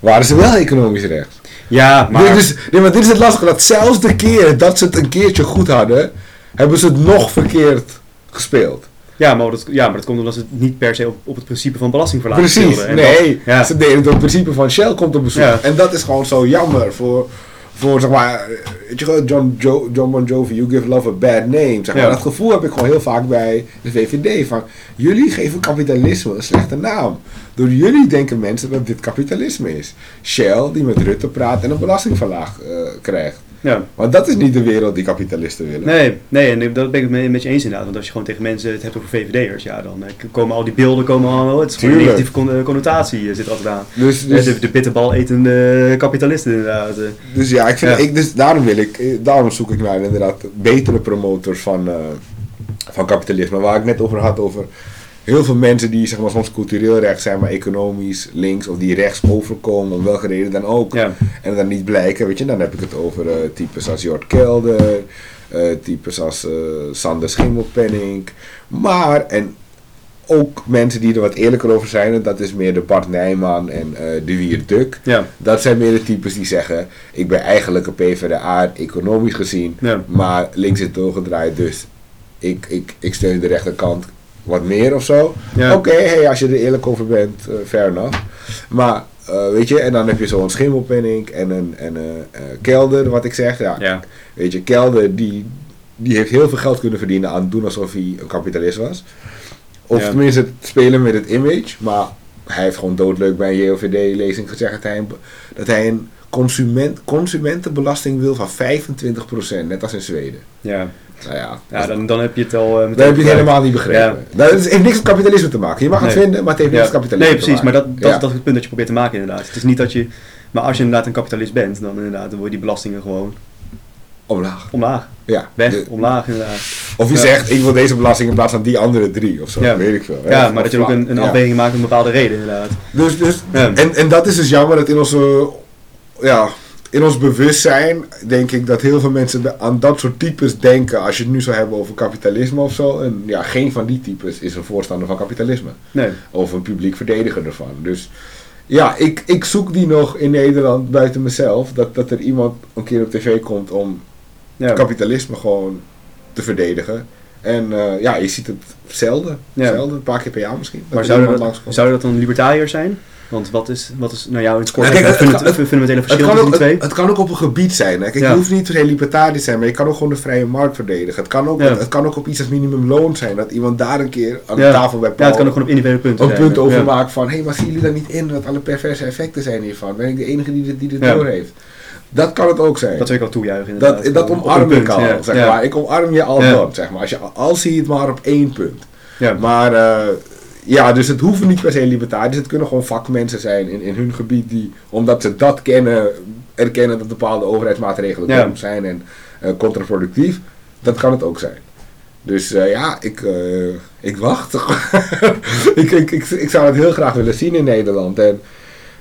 waren ze wel economisch rechts. Ja, maar... Dus, nee, maar dit is het lastige, dat zelfs de keer dat ze het een keertje goed hadden, hebben ze het nog verkeerd gespeeld. Ja, maar dat, ja, maar dat komt omdat ze niet per se op, op het principe van belastingverlaging Precies. En nee, dat- ja. ze deden het op het principe van Shell komt op bezoek. Ja. En dat is gewoon zo jammer voor, voor zeg maar, weet je wel, John, jo John Bon Jovi, you give love a bad name. Zeg maar. Ja. Dat gevoel heb ik gewoon heel vaak bij de VVD, van jullie geven kapitalisme een slechte naam. Door jullie denken mensen dat dit kapitalisme is. Shell die met Rutte praat en een belastingverlaag eh, krijgt. Ja. Want dat is niet de wereld die kapitalisten willen. Nee, nee, en dat ben ik het met je eens inderdaad. Want als je gewoon tegen mensen het hebt over VVD'ers, ja, dan eh, komen al die beelden komen allemaal. Het is gewoon een negatieve eh, connotatie eh, zit altijd aan. Dus, dus, de, de bitterbal etende kapitalisten inderdaad. Dus ja, ik vind, Ja. Ik, dus daarom wil ik, daarom zoek ik naar inderdaad betere promotors van, eh, van kapitalisme. Waar ik net over had, over heel veel mensen die zeg maar soms cultureel rechts zijn, maar economisch links of die rechts overkomen, om welke reden dan ook. Ja, En dan niet blijken, weet je, dan heb ik het over eh, types als Jort Kelder, eh, types als eh, Sander Schimmelpenning. Maar, en ook mensen die er wat eerlijker over zijn, en dat is meer de Bart Nijman en de Wier Duk. ja, Dat zijn meer de types die zeggen: Ik ben eigenlijk een PvdA economisch gezien, ja. maar links is doorgedraaid, dus ik, ik, ik steun de rechterkant wat meer of zo. Ja. Oké, hey, als je er eerlijk over bent, eh fair enough. Maar eh, weet je, en dan heb je zo'n schimmelpenning en een en, eh, eh, kelder, wat ik zeg. Ja, ja. Weet je, kelder die, die heeft heel veel geld kunnen verdienen aan doen alsof hij een kapitalist was. Of Ja. tenminste het spelen met het image. Maar hij heeft gewoon doodleuk bij een JOVD-lezing gezegd dat hij een, dat hij een consument, consumentenbelasting wil van 25%, net als in Zweden. Ja, Nou ja, Ja, dan, dan heb je het al eh, dan heb je het helemaal niet begrepen. Nou, het heeft niks met kapitalisme te maken. Je mag het Nee. vinden, maar het heeft Ja. niks met kapitalisme Nee, precies, te maar maken. dat, dat, Ja. dat is het punt dat je probeert te maken inderdaad. Het is niet dat je... Maar als je inderdaad een kapitalist bent, dan inderdaad, dan word je die belastingen gewoon Omlaag. omlaag. Ja. Weg, De- omlaag inderdaad. of je Ja. zegt, ik wil deze belasting in plaats van die andere drie of zo. Ja. Weet ik veel. hè. Ja, Of maar dat je ook een, een ja. afweging maakt om een bepaalde reden inderdaad. Dus, dus, Ja. en, en dat is dus jammer dat in onze, ja, in ons bewustzijn denk ik dat heel veel mensen aan dat soort types denken als je het nu zou hebben over kapitalisme of zo. En ja, geen van die types is een voorstander van kapitalisme. Nee. Of een publiek verdediger ervan. Dus ja, ik, ik zoek die nog in Nederland buiten mezelf. Dat, dat er iemand een keer op tv komt om Ja. kapitalisme gewoon te verdedigen. En eh, ja, je ziet het zelden. Ja. Zelden, een paar keer per jaar misschien. Maar iemand dat, zouden dat dan libertariërs zijn? Want wat is, wat is nou jou in het kort Ja, kijk, het- het, het- funda- fundamentele verschil kan, tussen die twee? het kan ook op een gebied zijn. Hè. Kijk, Ja. Je hoeft niet per se libertariër te zijn, maar je kan ook gewoon de vrije markt verdedigen. Het kan ook, Ja. het kan ook op iets als minimumloon zijn. Dat iemand daar een keer aan Ja. de tafel bij Ja, Paul het kan ook gewoon op individuele punten een punt over ja. maakt van... Hé, hey, maar zien jullie daar niet in dat alle perverse effecten zijn hiervan? Ben ik de enige die dit, die dit Ja. door heeft? Dat kan het ook zijn. Dat zou ik wel toejuichen inderdaad. Dat, dat omarm ik al, ja. zeg Ja. maar. Ik omarm je al Ja. dan, zeg maar. Als je, al zie je het maar op één punt. Ja. Maar eh, ja, dus het hoeven niet per se libertariërs. Het kunnen gewoon vakmensen zijn in, in hun gebied die, omdat ze dat kennen, erkennen dat bepaalde overheidsmaatregelen Ja. dom zijn en eh, contraproductief. Dat kan het ook zijn. Dus eh, ja, ik, eh, ik wacht. ik, ik, ik, ik zou het heel graag willen zien in Nederland. En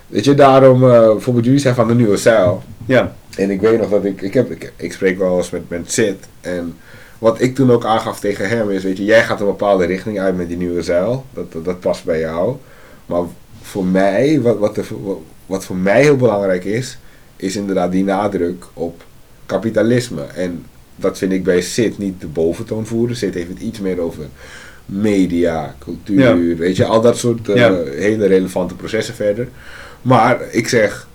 weet je, daarom, bijvoorbeeld jullie zijn van de nieuwe stijl. Ja. En ik weet nog dat ik, ik, heb, ik, ik spreek wel eens met, met Sid. En wat ik toen ook aangaf tegen hem is, weet je, jij gaat een bepaalde richting uit met die nieuwe zeil. Dat, dat, dat past bij jou. Maar voor mij, wat, wat, voor- wat voor mij heel belangrijk is, is inderdaad die nadruk op kapitalisme. En dat vind ik bij Sid niet de boventoon voeren. Sid heeft het iets meer over media, cultuur, Ja. weet je, al dat soort eh, Ja. hele relevante processen verder. Maar ik zeg,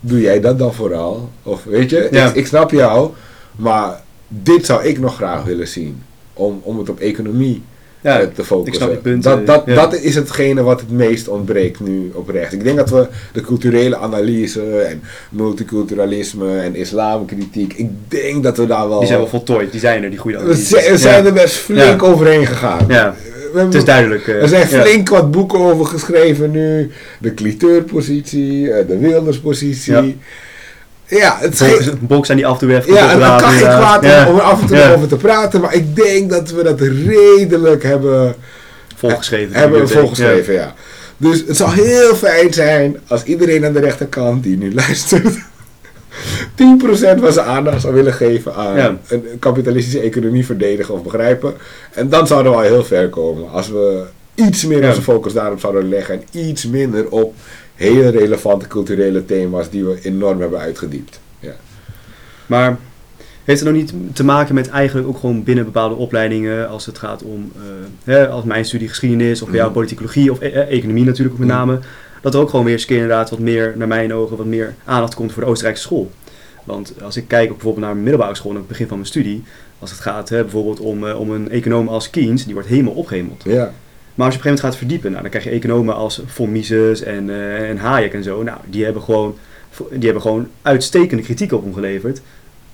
doe jij dat dan vooral? Of weet je, Ja. ik, ik snap jou, maar dit zou ik nog graag willen zien. Om, om het op economie Ja, eh, te focussen. ik Dat, dat, ja. dat is hetgene wat het meest ontbreekt nu op rechts. Ik denk dat we de culturele analyse en multiculturalisme en islamkritiek, ik denk dat we daar wel... die zijn wel voltooid. Die zijn er, die goede analyses. zijn, we zijn ja. er best flink overheen gegaan. Ja. We Het is duidelijk. eh, er zijn flink wat boeken over geschreven nu. De cliteurpositie, eh, de wilderspositie. Ja. Ja, het is geen- volks zijn die af en toe even ja, en praten, kan geen kwaad om- Ja. om er af en toe Ja. over te praten. Maar ik denk dat we dat redelijk hebben, Volgeschreven. hebben volgeschreven. Ja. Dus het zou heel fijn zijn als iedereen aan de rechterkant die nu luistert... 10% van zijn aandacht zou willen geven aan Ja. een kapitalistische economie verdedigen of begrijpen. En dan zouden we al heel ver komen. Als we iets meer Ja. onze focus daarop zouden leggen en iets minder op hele relevante culturele thema's die we enorm hebben uitgediept. Ja. Maar heeft het nou niet te maken met eigenlijk ook gewoon binnen bepaalde opleidingen, als het gaat om, eh, hè, als mijn studie geschiedenis of bij jou Mhm. politicologie of e- eh, economie natuurlijk ook met Mhm. name, dat er ook gewoon weer eens een keer inderdaad wat meer, naar mijn ogen, wat meer aandacht komt voor de Oostenrijkse school. Want als ik kijk ook bijvoorbeeld naar een middelbare school aan het begin van mijn studie, als het gaat hè, bijvoorbeeld om, eh, om een econoom als Keynes, die wordt helemaal opgehemeld. ja. Maar als je op een gegeven moment gaat verdiepen, nou, dan krijg je economen als von Mises en, eh, en Hayek en zo. Nou, die hebben gewoon, die hebben gewoon uitstekende kritiek op hem geleverd.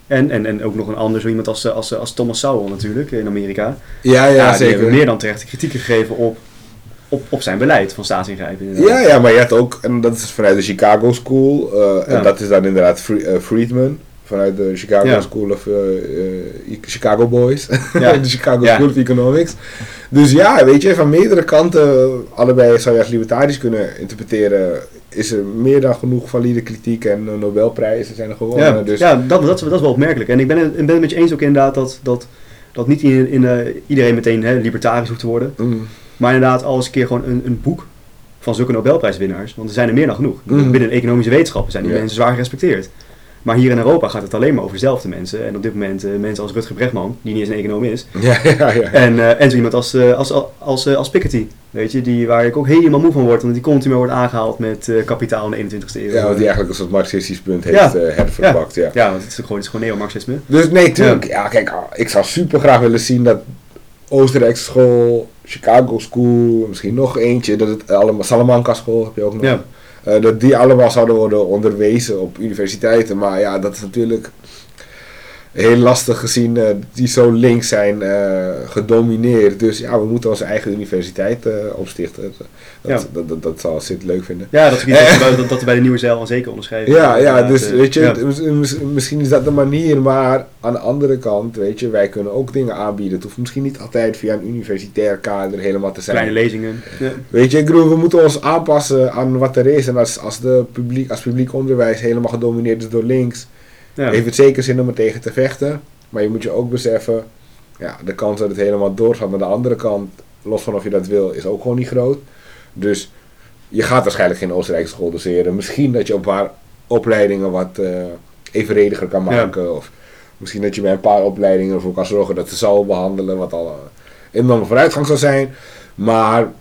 En, en, en ook nog een ander, zo iemand als, eh, als, als Thomas Sowell natuurlijk in Amerika. Ja, ja, die zeker. hebben meer dan terecht kritiek gegeven op, op, op zijn beleid van staatsingrijpen. inderdaad. Ja, ja, maar je hebt ook, en dat is vanuit de Chicago School, eh, en Ja. dat is dan inderdaad Fri- eh, Friedman, vanuit de Chicago Ja. School of eh, eh, Chicago Boys, Ja. de Chicago Ja. School of Economics. Dus ja, weet je, van meerdere kanten, allebei zou je als libertarisch kunnen interpreteren, is er meer dan genoeg valide kritiek en eh, Nobelprijzen zijn er gewonnen. Ja, dus, ja dat, dat, is- dat is wel opmerkelijk. En ik ben, het- ik ben het met je eens ook inderdaad dat, dat, dat niet in, in, iedereen meteen hè, libertarisch hoeft te worden. Mm. Maar inderdaad, al eens een keer gewoon een, een boek van zulke Nobelprijswinnaars. Want er zijn er meer dan genoeg. Mhm. Binnen de economische wetenschappen zijn die mensen zwaar gerespecteerd. Maar hier in Europa gaat het alleen maar over dezelfde mensen. En op dit moment eh, mensen als Rutger Bregman, die niet eens een econoom is. Ja, ja, ja. En, eh, en zo iemand als, eh, als, als, als, als Piketty. Weet je, die, waar ik ook helemaal moe van word. Omdat die continu wordt aangehaald met kapitaal in de 21ste eeuw. Ja, want die eigenlijk een soort marxistisch punt Ja. heeft eh, herverpakt, ja. Ja, want het is gewoon, het is gewoon neo-marxisme. Dus nee, tuurlijk. Ja. kijk, ah, ik zou super graag willen zien dat Oostenrijkse school, Chicago School, misschien nog eentje, dat het allemaal, Salamanca School heb je ook nog. Ja. Eh, dat die allemaal zouden worden onderwezen op universiteiten. Maar ja, dat is natuurlijk. Heel lastig gezien eh, die zo links zijn eh, gedomineerd. Dus ja, we moeten onze eigen universiteit eh, opstichten. Dat, Ja. dat, dat, dat zal leuk vinden. Ja, dat dat, we- dat, dat bij de Nieuwe Zeil zeker onderschrijven. Ja, ja, dus weet je, ja. misschien is dat de manier, maar aan de andere kant, weet je, wij kunnen ook dingen aanbieden. Het hoeft misschien niet altijd via een universitair kader helemaal te zijn. Kleine lezingen. Ja. Weet je, ik bedoel, we moeten ons aanpassen aan wat er is. En als, als, de publiek, als publiek onderwijs helemaal gedomineerd is door links, Ja. heeft het zeker zin om er tegen te vechten. Maar je moet je ook beseffen, ja, de kans dat het helemaal doorgaat aan de andere kant, los van of je dat wil, is ook gewoon niet groot. Dus je gaat waarschijnlijk geen Oostenrijkse school doseren. Misschien dat je op een paar opleidingen wat eh, evenrediger kan Ja. maken. Of misschien dat je bij een paar opleidingen ervoor kan zorgen dat ze zal behandelen, wat al een enorme vooruitgang zou zijn. Maar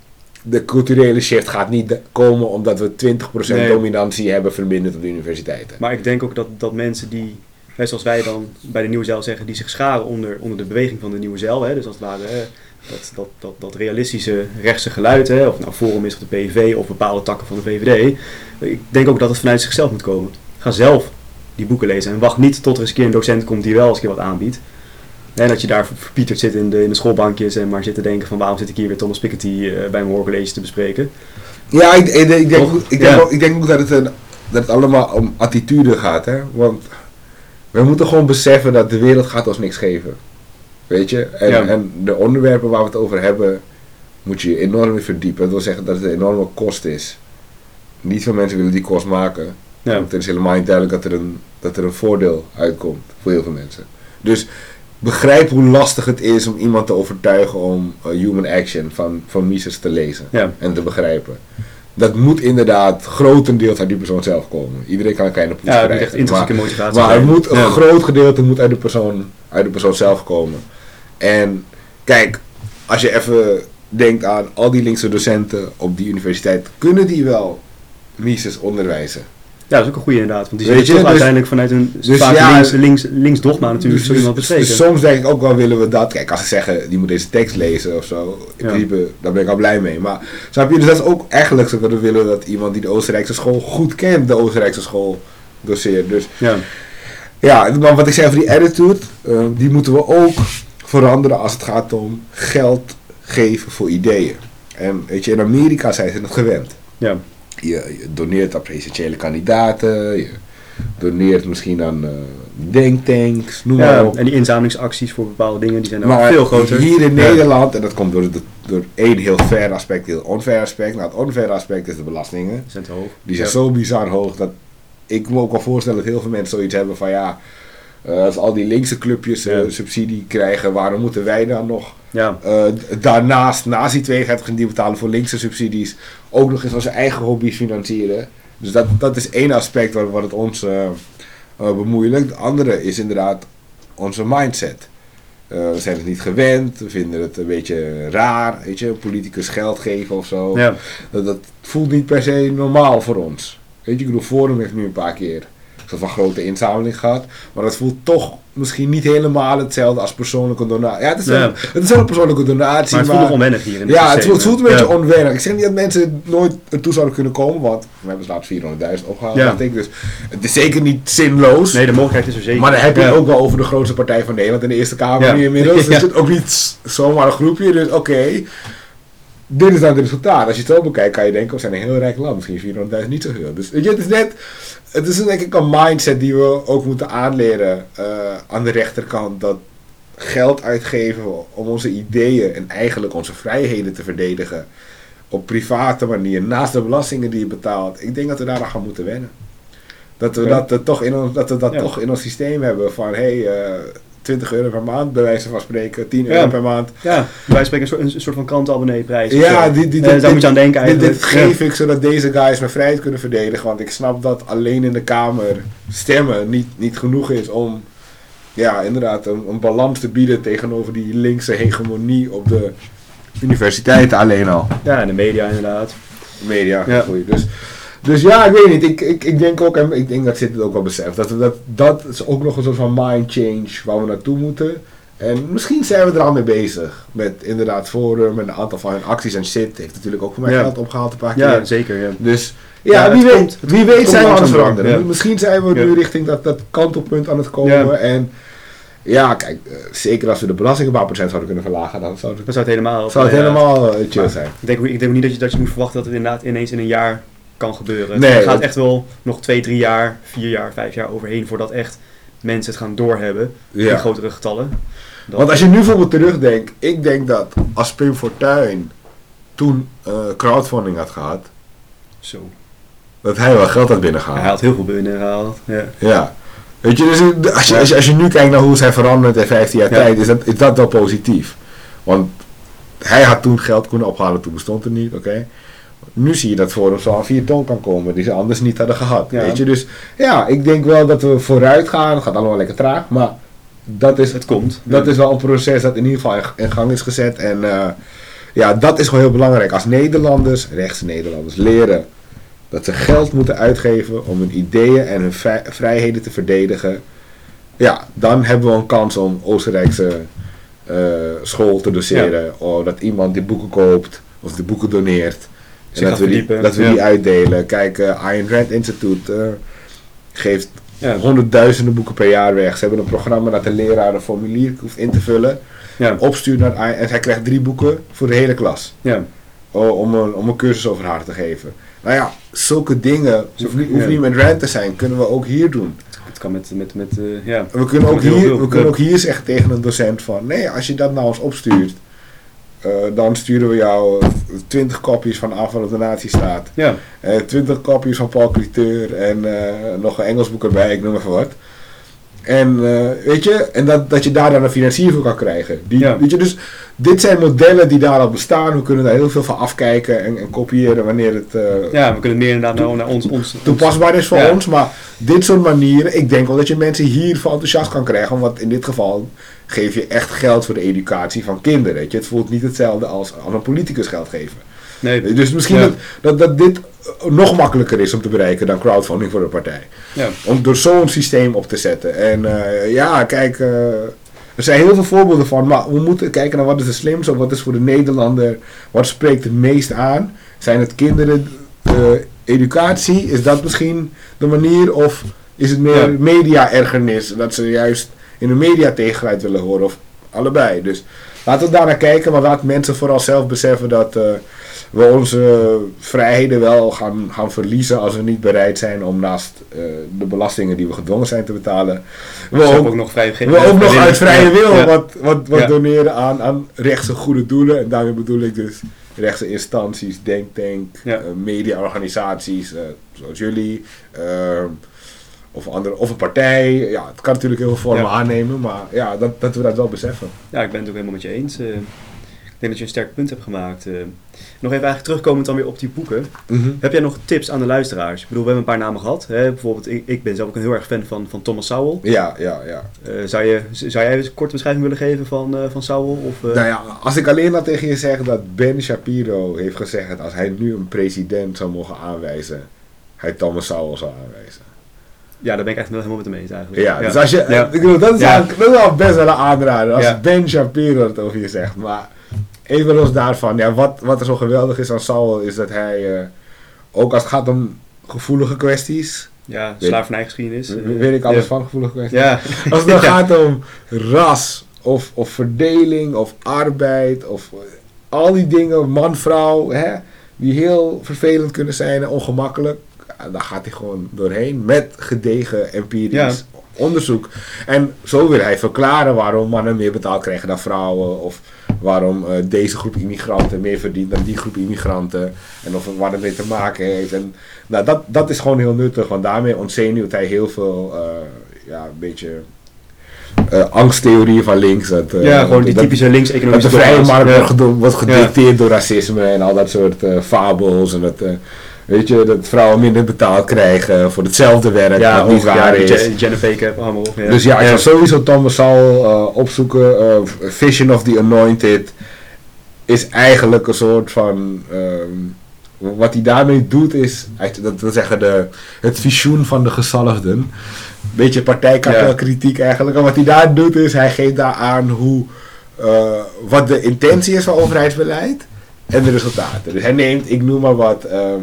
de culturele shift gaat niet komen omdat we 20% Nee. dominantie hebben verminderd op de universiteiten. Maar ik denk ook dat, dat mensen die, hè, zoals wij dan bij de Nieuwe Zeil zeggen, die zich scharen onder, onder de beweging van de Nieuwe Zeil. Hè, dus als het ware hè, dat, dat, dat, dat realistische rechtse geluid, hè, of nou Forum is of de PVV of bepaalde takken van de VVD. Ik denk ook dat het vanuit zichzelf moet komen. Ga zelf die boeken lezen en wacht niet tot er eens een keer een docent komt die wel eens een keer wat aanbiedt. En dat je daar verpieterd zit in de, in de schoolbankjes en maar zit te denken van waarom zit ik hier weer Thomas Piketty eh, bij mijn hoorcollege te bespreken. Ja, ik, ik, ik denk, ik, denk Ja. ook, ik denk ook dat het, een, dat het allemaal om attitude gaat. Hè? Want we moeten gewoon beseffen dat de wereld gaat ons niks geven. Weet je? En, Ja. en de onderwerpen waar we het over hebben, moet je je enorm in verdiepen. Dat wil zeggen dat het een enorme kost is. Niet veel mensen willen die kost maken. Ja. Want het is helemaal niet duidelijk dat er, een, dat er een voordeel uitkomt voor heel veel mensen. Dus begrijp hoe lastig het is om iemand te overtuigen om eh, Human Action van, van Mises te lezen Ja. en te begrijpen. Dat moet inderdaad grotendeels uit die persoon zelf komen. Iedereen kan een kleine poes Ja, krijgen. echt maar, motivatie maar moet een Ja. groot gedeelte moet uit, de persoon, uit de persoon zelf komen. En kijk, als je even denkt aan al die linkse docenten op die universiteit, kunnen die wel Mises onderwijzen? Ja, dat is ook een goede inderdaad. Want die je, toch dus- uiteindelijk vanuit een dus vaak ja, links, links, links dogma natuurlijk Dus- zo iemand dus- dus soms denk ik ook wel willen we dat. Kijk, als ze zeggen die moet deze tekst lezen of zo. In Ja. principe, daar ben ik al blij mee. Maar snap je, dus dat is ook eigenlijk zo dat we willen dat iemand die de Oostenrijkse school goed kent, de Oostenrijkse school doseert. Dus ja. ja, maar wat ik zei over die attitude, eh, die moeten we ook veranderen als het gaat om geld geven voor ideeën. En weet je, in Amerika zijn ze het gewend. Ja. Je, je doneert aan presidentiële kandidaten, je doneert misschien aan eh, denktanks, noem maar op. en die inzamelingsacties voor bepaalde dingen, die zijn ook Maar veel groter. hier in. Nederland, en dat komt door, de, door één heel fair aspect, heel onfair aspect. Nou, het onfair aspect is de belastingen. Die zijn te hoog. Die zijn Ja. zo bizar hoog dat ik me ook wel voorstellen dat heel veel mensen zoiets hebben van ja, als al die linkse clubjes eh, subsidie krijgen, waarom moeten wij dan nog Ja, eh, daarnaast, naast die tweeheid die betalen voor linkse subsidies, ook nog eens onze eigen hobby's financieren? Dus dat, dat is één aspect wat, wat het ons eh, eh, bemoeilijkt. Het andere is inderdaad onze mindset. Eh, we zijn het niet gewend, we vinden het een beetje raar, weet je, politicus geld geven of zo. ja. Dat, dat voelt niet per se normaal voor ons. Weet je, ik bedoel, Forum heeft nu een paar keer soort van grote inzameling gehad. Maar dat voelt toch misschien niet helemaal hetzelfde als persoonlijke donatie. Ja, het is, wel, Ja. het is wel een persoonlijke donatie, Maar het voelt nog onwennig hier in ja, het voelt, het voelt een beetje Ja. onwennig. Ik zeg niet dat mensen nooit ertoe zouden kunnen komen, want we hebben laatst 400.000 opgehaald, Ja. ik. Dus het is zeker niet zinloos. Nee, de mogelijkheid is er zeker. Maar dan heb je ook wel over de grootste partij van Nederland in de Eerste Kamer nu inmiddels. Dus het is ook niet zomaar een groepje. Dus oké, dit is dan het resultaat. Als je het zo bekijkt, kan je denken, we zijn een heel rijk land. Misschien 400.000 niet zoveel. Dus weet je, het is net, het is denk ik een mindset die we ook moeten aanleren eh, aan de rechterkant. Dat geld uitgeven om onze ideeën en eigenlijk onze vrijheden te verdedigen op private manier, naast de belastingen die je betaalt. Ik denk dat we daar aan gaan moeten wennen. Dat we dat, eh, toch, in ons, dat, we dat Ja. toch in ons systeem hebben van hey, eh 20 euro per maand, bij wijze van spreken, 10 euro Ja. per maand. Ja, wij spreken een soort, een soort van krantenabonneeprijs. Ja, zo. die, die, Eh, daar moet je aan denken eigenlijk. dit geef ik zodat deze guys mijn vrijheid kunnen verdedigen. Want ik snap dat alleen in de Kamer stemmen niet, niet genoeg is om ja, inderdaad een, een balans te bieden tegenover die linkse hegemonie op de universiteiten alleen al. Ja, en de media inderdaad. Media, Ja. goeie. Dus, dus ja, ik weet niet. Ik, ik, ik denk ook, en ik denk dat zit het ook wel beseft, dat, dat dat is ook nog een soort van mind change waar we naartoe moeten. En misschien zijn we er al mee bezig. Met inderdaad Forum en een aantal van hun acties. En SIT heeft natuurlijk ook voor mij Ja. geld opgehaald een paar keer. Ja, zeker. Ja. Dus Ja, wie weet, komt- wie weet zijn we aan het veranderen. ja. Misschien zijn we nu richting dat, dat kantelpunt aan het komen. En Ja, kijk, eh, zeker als we de belasting een paar procent zouden kunnen verlagen, dan zou het, Dan zou het helemaal... zou het ja, helemaal eh, chill zijn. Ik denk, ik denk niet dat je, dat je moet verwachten dat het inderdaad ineens in een jaar kan gebeuren. Nee, er gaat echt wel nog twee, drie jaar, vier jaar, vijf jaar overheen voordat echt mensen het gaan doorhebben. In Ja. grotere getallen. Want als je nu bijvoorbeeld terugdenkt, ik denk dat als Pim Fortuyn toen eh, crowdfunding had gehad, Zo. dat hij wel geld had binnengehaald. Hij had heel veel binnengehaald. Ja. Ja. Weet je, dus als je, als je, als je nu kijkt naar hoe zij veranderd in 15 jaar Ja. tijd, is dat, is dat wel positief. Want hij had toen geld kunnen ophalen, toen bestond het niet, oké. Nu zie je dat Forum zo aan 4 ton kan komen, die ze anders niet hadden gehad. Ja. Weet je, dus ja, ik denk wel dat we vooruit gaan. Het gaat allemaal lekker traag, maar dat is, Het komt. dat is wel een proces dat in ieder geval in, gang is gezet. En eh, ja, dat is gewoon heel belangrijk. Als Nederlanders, rechtse Nederlanders, leren dat ze geld moeten uitgeven om hun ideeën en hun vrij- vrijheden te verdedigen. Ja, dan hebben we een kans om Oostenrijkse eh, school te doseren. Of dat iemand die boeken koopt of de boeken doneert. En dat we, die, dat we die uitdelen. Kijk, eh Ayn Rand Institute eh, geeft Ja. honderdduizenden boeken per jaar weg. Ze hebben een programma dat de leraar een formulier hoeft in te vullen. Ja. Opstuurt naar Ayn- en zij krijgt drie boeken voor de hele klas. Ja. Om, een, om een cursus over haar te geven. Nou ja, zulke dingen hoeft niet, hoeft niet met Rand te zijn. Kunnen we ook hier doen. Het kan met, met, met eh, ja. We kunnen, ook hier, we kunnen Ja. ook hier zeggen tegen een docent van... Nee, als je dat nou eens opstuurt... eh, dan sturen we jou twintig kopjes van Aanval op de Nazistaat. Ja. eh 20 kopjes van Paul Cliteur en eh, nog een Engels boek erbij, ik noem even wat. En eh, weet je, en dat, dat je daar dan een financier voor kan krijgen. Die, Ja. weet je, dus dit zijn modellen die daar al bestaan. We kunnen daar heel veel van afkijken en, en kopiëren wanneer het eh, ja, we kunnen meer inderdaad nou naar ons... ons, toepasbaar is voor Ja. ons. Maar dit soort manieren, ik denk wel dat je mensen hiervoor enthousiast kan krijgen. Want in dit geval geef je echt geld voor de educatie van kinderen. Weet je. Het voelt niet hetzelfde als aan een politicus geld geven. Nee, Dus misschien Ja. dat, dat, dat dit nog makkelijker is om te bereiken dan crowdfunding voor een partij. ja. Om door zo'n systeem op te zetten. En eh, ja, kijk, eh, er zijn heel veel voorbeelden van. Maar we moeten kijken naar wat is de slimste, of wat is voor de Nederlander, wat spreekt het meest aan. Zijn het kinderen, eh, educatie, is dat misschien de manier? Of is het meer Ja. media-ergernis, dat ze juist in de media tegengeluid willen horen? Of allebei. Dus laten we daar naar kijken, maar laat mensen vooral zelf beseffen dat... eh, we onze vrijheden wel gaan, gaan verliezen als we niet bereid zijn om naast eh, de belastingen die we gedwongen zijn te betalen, we We ook, ook nog vrij we ook nog uit vrije wil Ja. wat, wat, wat Ja. doneren aan, aan rechtse goede doelen. En daarmee bedoel ik dus rechtse instanties, denktank, Ja. eh, mediaorganisaties, zoals jullie, eh, of, andere, of een partij. Ja, het kan natuurlijk heel veel vormen Ja. aannemen, maar ja, dat, dat we dat wel beseffen. Ja, ik ben het ook helemaal met je eens. eh. ik denk dat je een sterk punt hebt gemaakt. eh. nog even eigenlijk terugkomend dan weer op die boeken. Heb jij nog tips aan de luisteraars? Ik bedoel, we hebben een paar namen gehad. Hè? Bijvoorbeeld, ik, ik ben zelf ook een heel erg fan van, van Thomas Sowell. Ja, ja, ja. Eh, zou, je, zou jij eens een korte beschrijving willen geven van, van Sowell? Of, Nou ja, als ik alleen al tegen je zeg dat Ben Shapiro heeft gezegd dat als hij nu een president zou mogen aanwijzen, hij Thomas Sowell zou aanwijzen. Ja, daar ben ik echt wel helemaal met hem eens eigenlijk. Ja, dus als je, Ja. ik bedoel, dat is, Ja. al, dat is al best wel een aanrader als Ja. Ben Shapiro het over je zegt. Maar even los daarvan, ja, wat, wat er zo geweldig is aan Sowell is dat hij, eh, ook als het gaat om gevoelige kwesties, Ja, slavernijgeschiedenis. weet ik alles ja. van gevoelige kwesties. Ja. Als het dan Ja. gaat om ras of, of verdeling of arbeid of eh, al die dingen, man-vrouw, hè, die heel vervelend kunnen zijn en ongemakkelijk, daar gaat hij gewoon doorheen met gedegen empirisch onderzoek. En zo wil hij verklaren waarom mannen meer betaald krijgen dan vrouwen of waarom eh, deze groep immigranten meer verdient dan die groep immigranten en of het wat ermee te maken heeft. En nou, dat, dat is gewoon heel nuttig, want daarmee ontzenuwt hij heel veel, eh, ja, een beetje eh, angsttheorieën van links. Dat, ja, gewoon die dat- typische dat links-economische de vrije markt Ja. wordt gedicteerd door racisme en al dat soort fabels. En dat, weet je, dat vrouwen minder betaald krijgen voor hetzelfde werk, Ja, wat niet waar ja, is. Je- Jenna Baker, allemaal. Ja. Dus ja, ik ja. zou sowieso Thomas Sowell eh, opzoeken. eh, Vision of the Anointed is eigenlijk een soort van... ehm, wat hij daarmee doet is, hij- dat wil zeggen, de, het visioen van de gezalfden. Beetje partijkartelkritiek eigenlijk. En wat hij daar doet is, hij geeft daar aan hoe, eh, wat de intentie is van overheidsbeleid en de resultaten. Dus hij neemt, ik noem maar wat, ehm,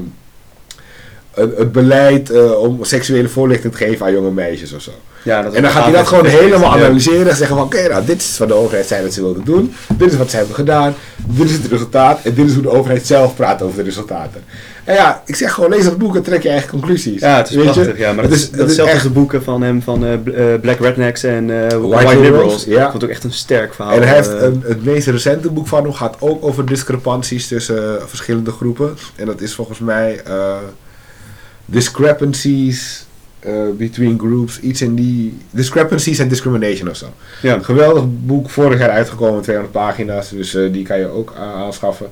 het, het beleid eh, om seksuele voorlichting te geven aan jonge meisjes of zo. Ja, dat En dan gaat hij dat gewoon helemaal analyseren en zeggen van oké, nou dit is wat de overheid zei dat ze wilden doen. Dit is wat ze hebben gedaan. Dit is het resultaat. En dit is hoe de overheid zelf praat over de resultaten. En ja, ik zeg gewoon lees dat boek en trek je eigen conclusies. Ja, het is je? prachtig. Ja, maar Het is- is, dat is echt- de boeken van hem van eh, eh, Black Rednecks en White, Liberals, Liberals. ja. Ik vond ook echt een sterk verhaal. En hij heeft een, het meest recente boek van hem gaat ook over discrepanties tussen verschillende groepen. En dat is volgens mij discrepancies eh, between groups, iets in die discrepancies and discrimination of zo. ja. Geweldig boek, vorig jaar uitgekomen, 200 pagina's, dus eh, die kan je ook aanschaffen.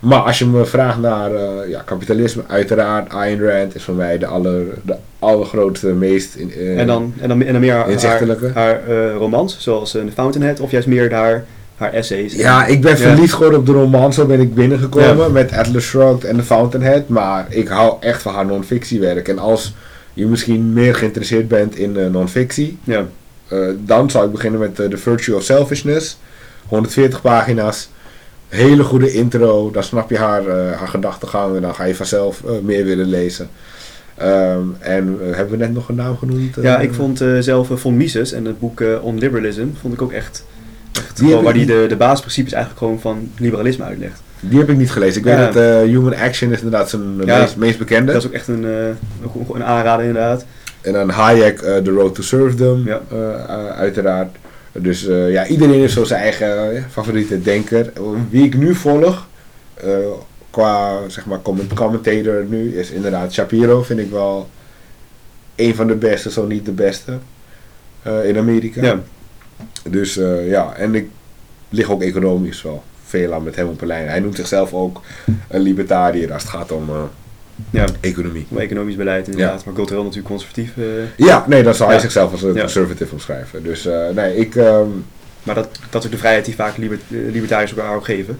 Maar als je me vraagt naar eh, ja, kapitalisme, uiteraard, Ayn Rand is voor mij de, aller, de allergrootste, meest... In, En dan, en dan, en dan meer haar, Inzichtelijke. haar, haar, romans, zoals The Fountainhead, of juist meer haar, haar essays. Ja, ik ben Ja. verliefd geworden op de roman, zo ben ik binnengekomen Ja. met Atlas Shrugged en The Fountainhead. Maar ik hou echt van haar non-fictiewerk. En als je misschien meer geïnteresseerd bent in eh, non-fictie, Ja, eh, dan zou ik beginnen met eh, The Virtue of Selfishness. 140 pagina's. Hele goede intro, dan snap je haar, eh, haar gedachtegang en dan ga je vanzelf eh, meer willen lezen. Ehm, en hebben we net nog een naam genoemd? ja ik vond eh, zelf von Mises en het boek On Liberalism vond ik ook echt, echt Die gewoon waar die de, de basisprincipes eigenlijk gewoon van liberalisme uitlegt. Die heb ik niet gelezen. Ik weet Ja. dat eh, Human Action is inderdaad zijn Ja. meest, meest bekende. Dat is ook echt een, eh, een aanrader inderdaad. En dan Hayek, eh, The Road to Serfdom, Ja. uiteraard. Dus eh, ja, iedereen heeft zo zijn eigen favoriete denker. Wie ik nu volg, eh, qua zeg maar comment- commentator nu, is inderdaad Shapiro. Vind ik wel een van de beste, zo niet de beste eh, in Amerika. Ja, Dus eh, ja, en ik lig ook economisch wel veel aan met hem op een lijn. Hij noemt zichzelf ook een libertariër als het gaat om eh, ja, economie. om economisch beleid inderdaad, maar cultureel natuurlijk conservatief. eh, Ja, nee, dan zou hij Ja. zichzelf als een Ja. conservative omschrijven. Dus nee, ik... ehm, maar dat, dat is de vrijheid die vaak liber, libertariërs elkaar ook geven.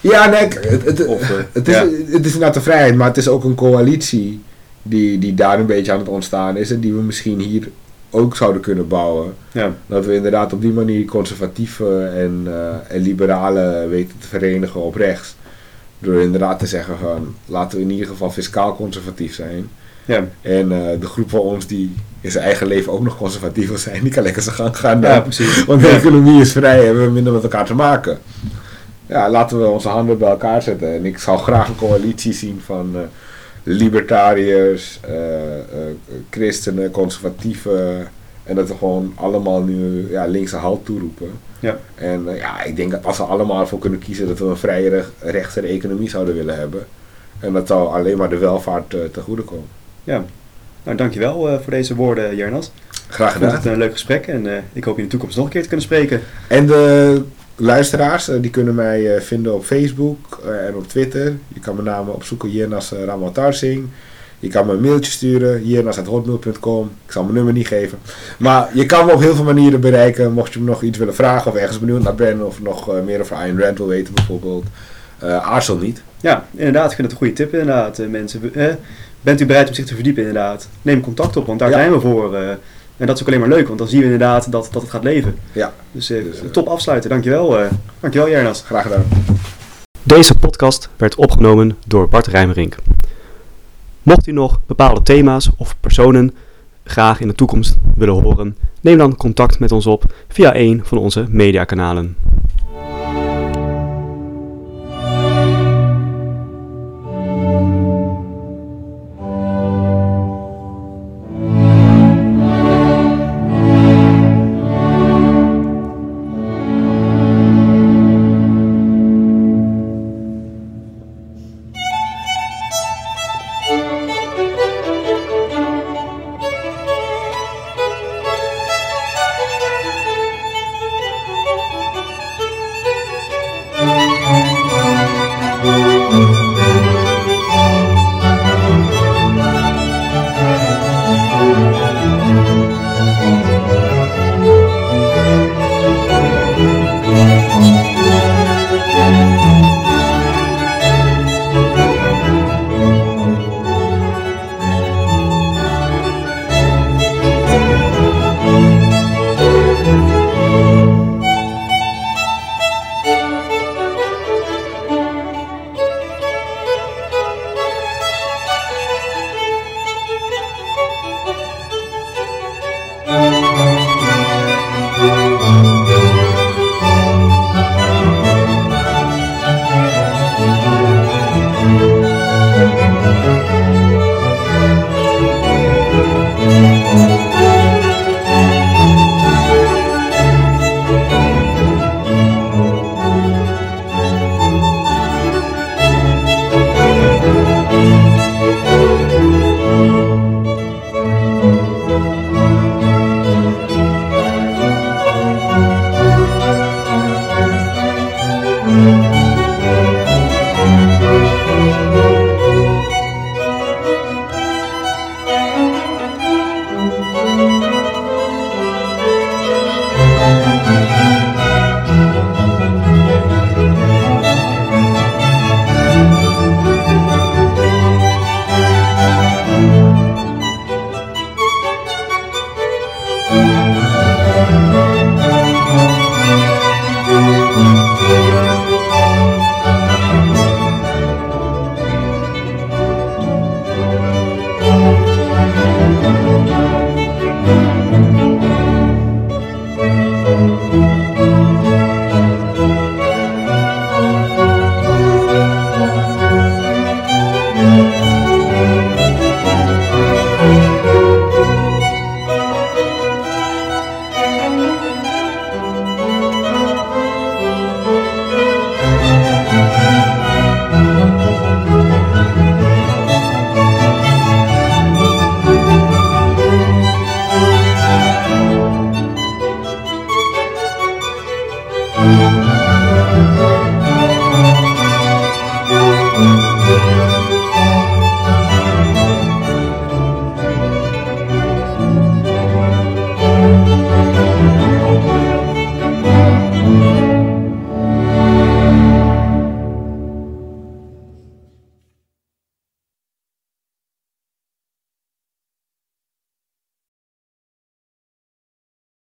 ja, nee, het, het, Of, het, is, het is inderdaad de vrijheid, maar het is ook een coalitie die, die daar een beetje aan het ontstaan is. En die we misschien hier ook zouden kunnen bouwen. Ja, Dat we inderdaad op die manier conservatieve en, eh, en liberale weten te verenigen op rechts. Door inderdaad te zeggen van, laten we in ieder geval fiscaal conservatief zijn. ja, En eh, de groep van ons die in zijn eigen leven ook nog conservatief wil zijn, die kan lekker zijn gang gaan. ja, precies. Want de economie is vrij en we hebben minder met elkaar te maken. Ja, laten we onze handen bij elkaar zetten. En ik zou graag een coalitie zien van eh, libertariërs, eh, eh, christenen, conservatieven. En dat we gewoon allemaal nu ja, linkse halt toeroepen. Ja. En eh, ja, ik denk dat als we allemaal ervoor kunnen kiezen dat we een vrije rechtse economie zouden willen hebben. En dat zou alleen maar de welvaart eh, te goede komen. Ja. Nou, dankjewel eh voor deze woorden, Jernas. Graag Ik vond gedaan. het een leuk gesprek en ik hoop je in de toekomst nog een keer te kunnen spreken. En de luisteraars, eh, die kunnen mij eh, vinden op Facebook eh, en op Twitter. Je kan mijn naam opzoeken, Jernas uh, Ramatarsing. Je kan me een mailtje sturen, jernas.hotmail.com. Ik zal mijn nummer niet geven. Maar je kan me op heel veel manieren bereiken. Mocht je me nog iets willen vragen of ergens benieuwd naar ben... of nog meer over Ayn Rand wil weten bijvoorbeeld. aarzel niet. Ja, inderdaad. Ik vind het een goede tip inderdaad, mensen. Eh, bent u bereid om zich te verdiepen inderdaad? Neem contact op, want daar Ja. zijn we voor. En dat is ook alleen maar leuk, want dan zien we inderdaad dat, dat het gaat leven. Ja. Dus, eh, top afsluiten. Dankjewel, eh dankjewel Jernas. Graag gedaan. Deze podcast werd opgenomen door Bart Rijmerink. Mocht u nog bepaalde thema's of personen graag in de toekomst willen horen, neem dan contact met ons op via een van onze mediakanalen.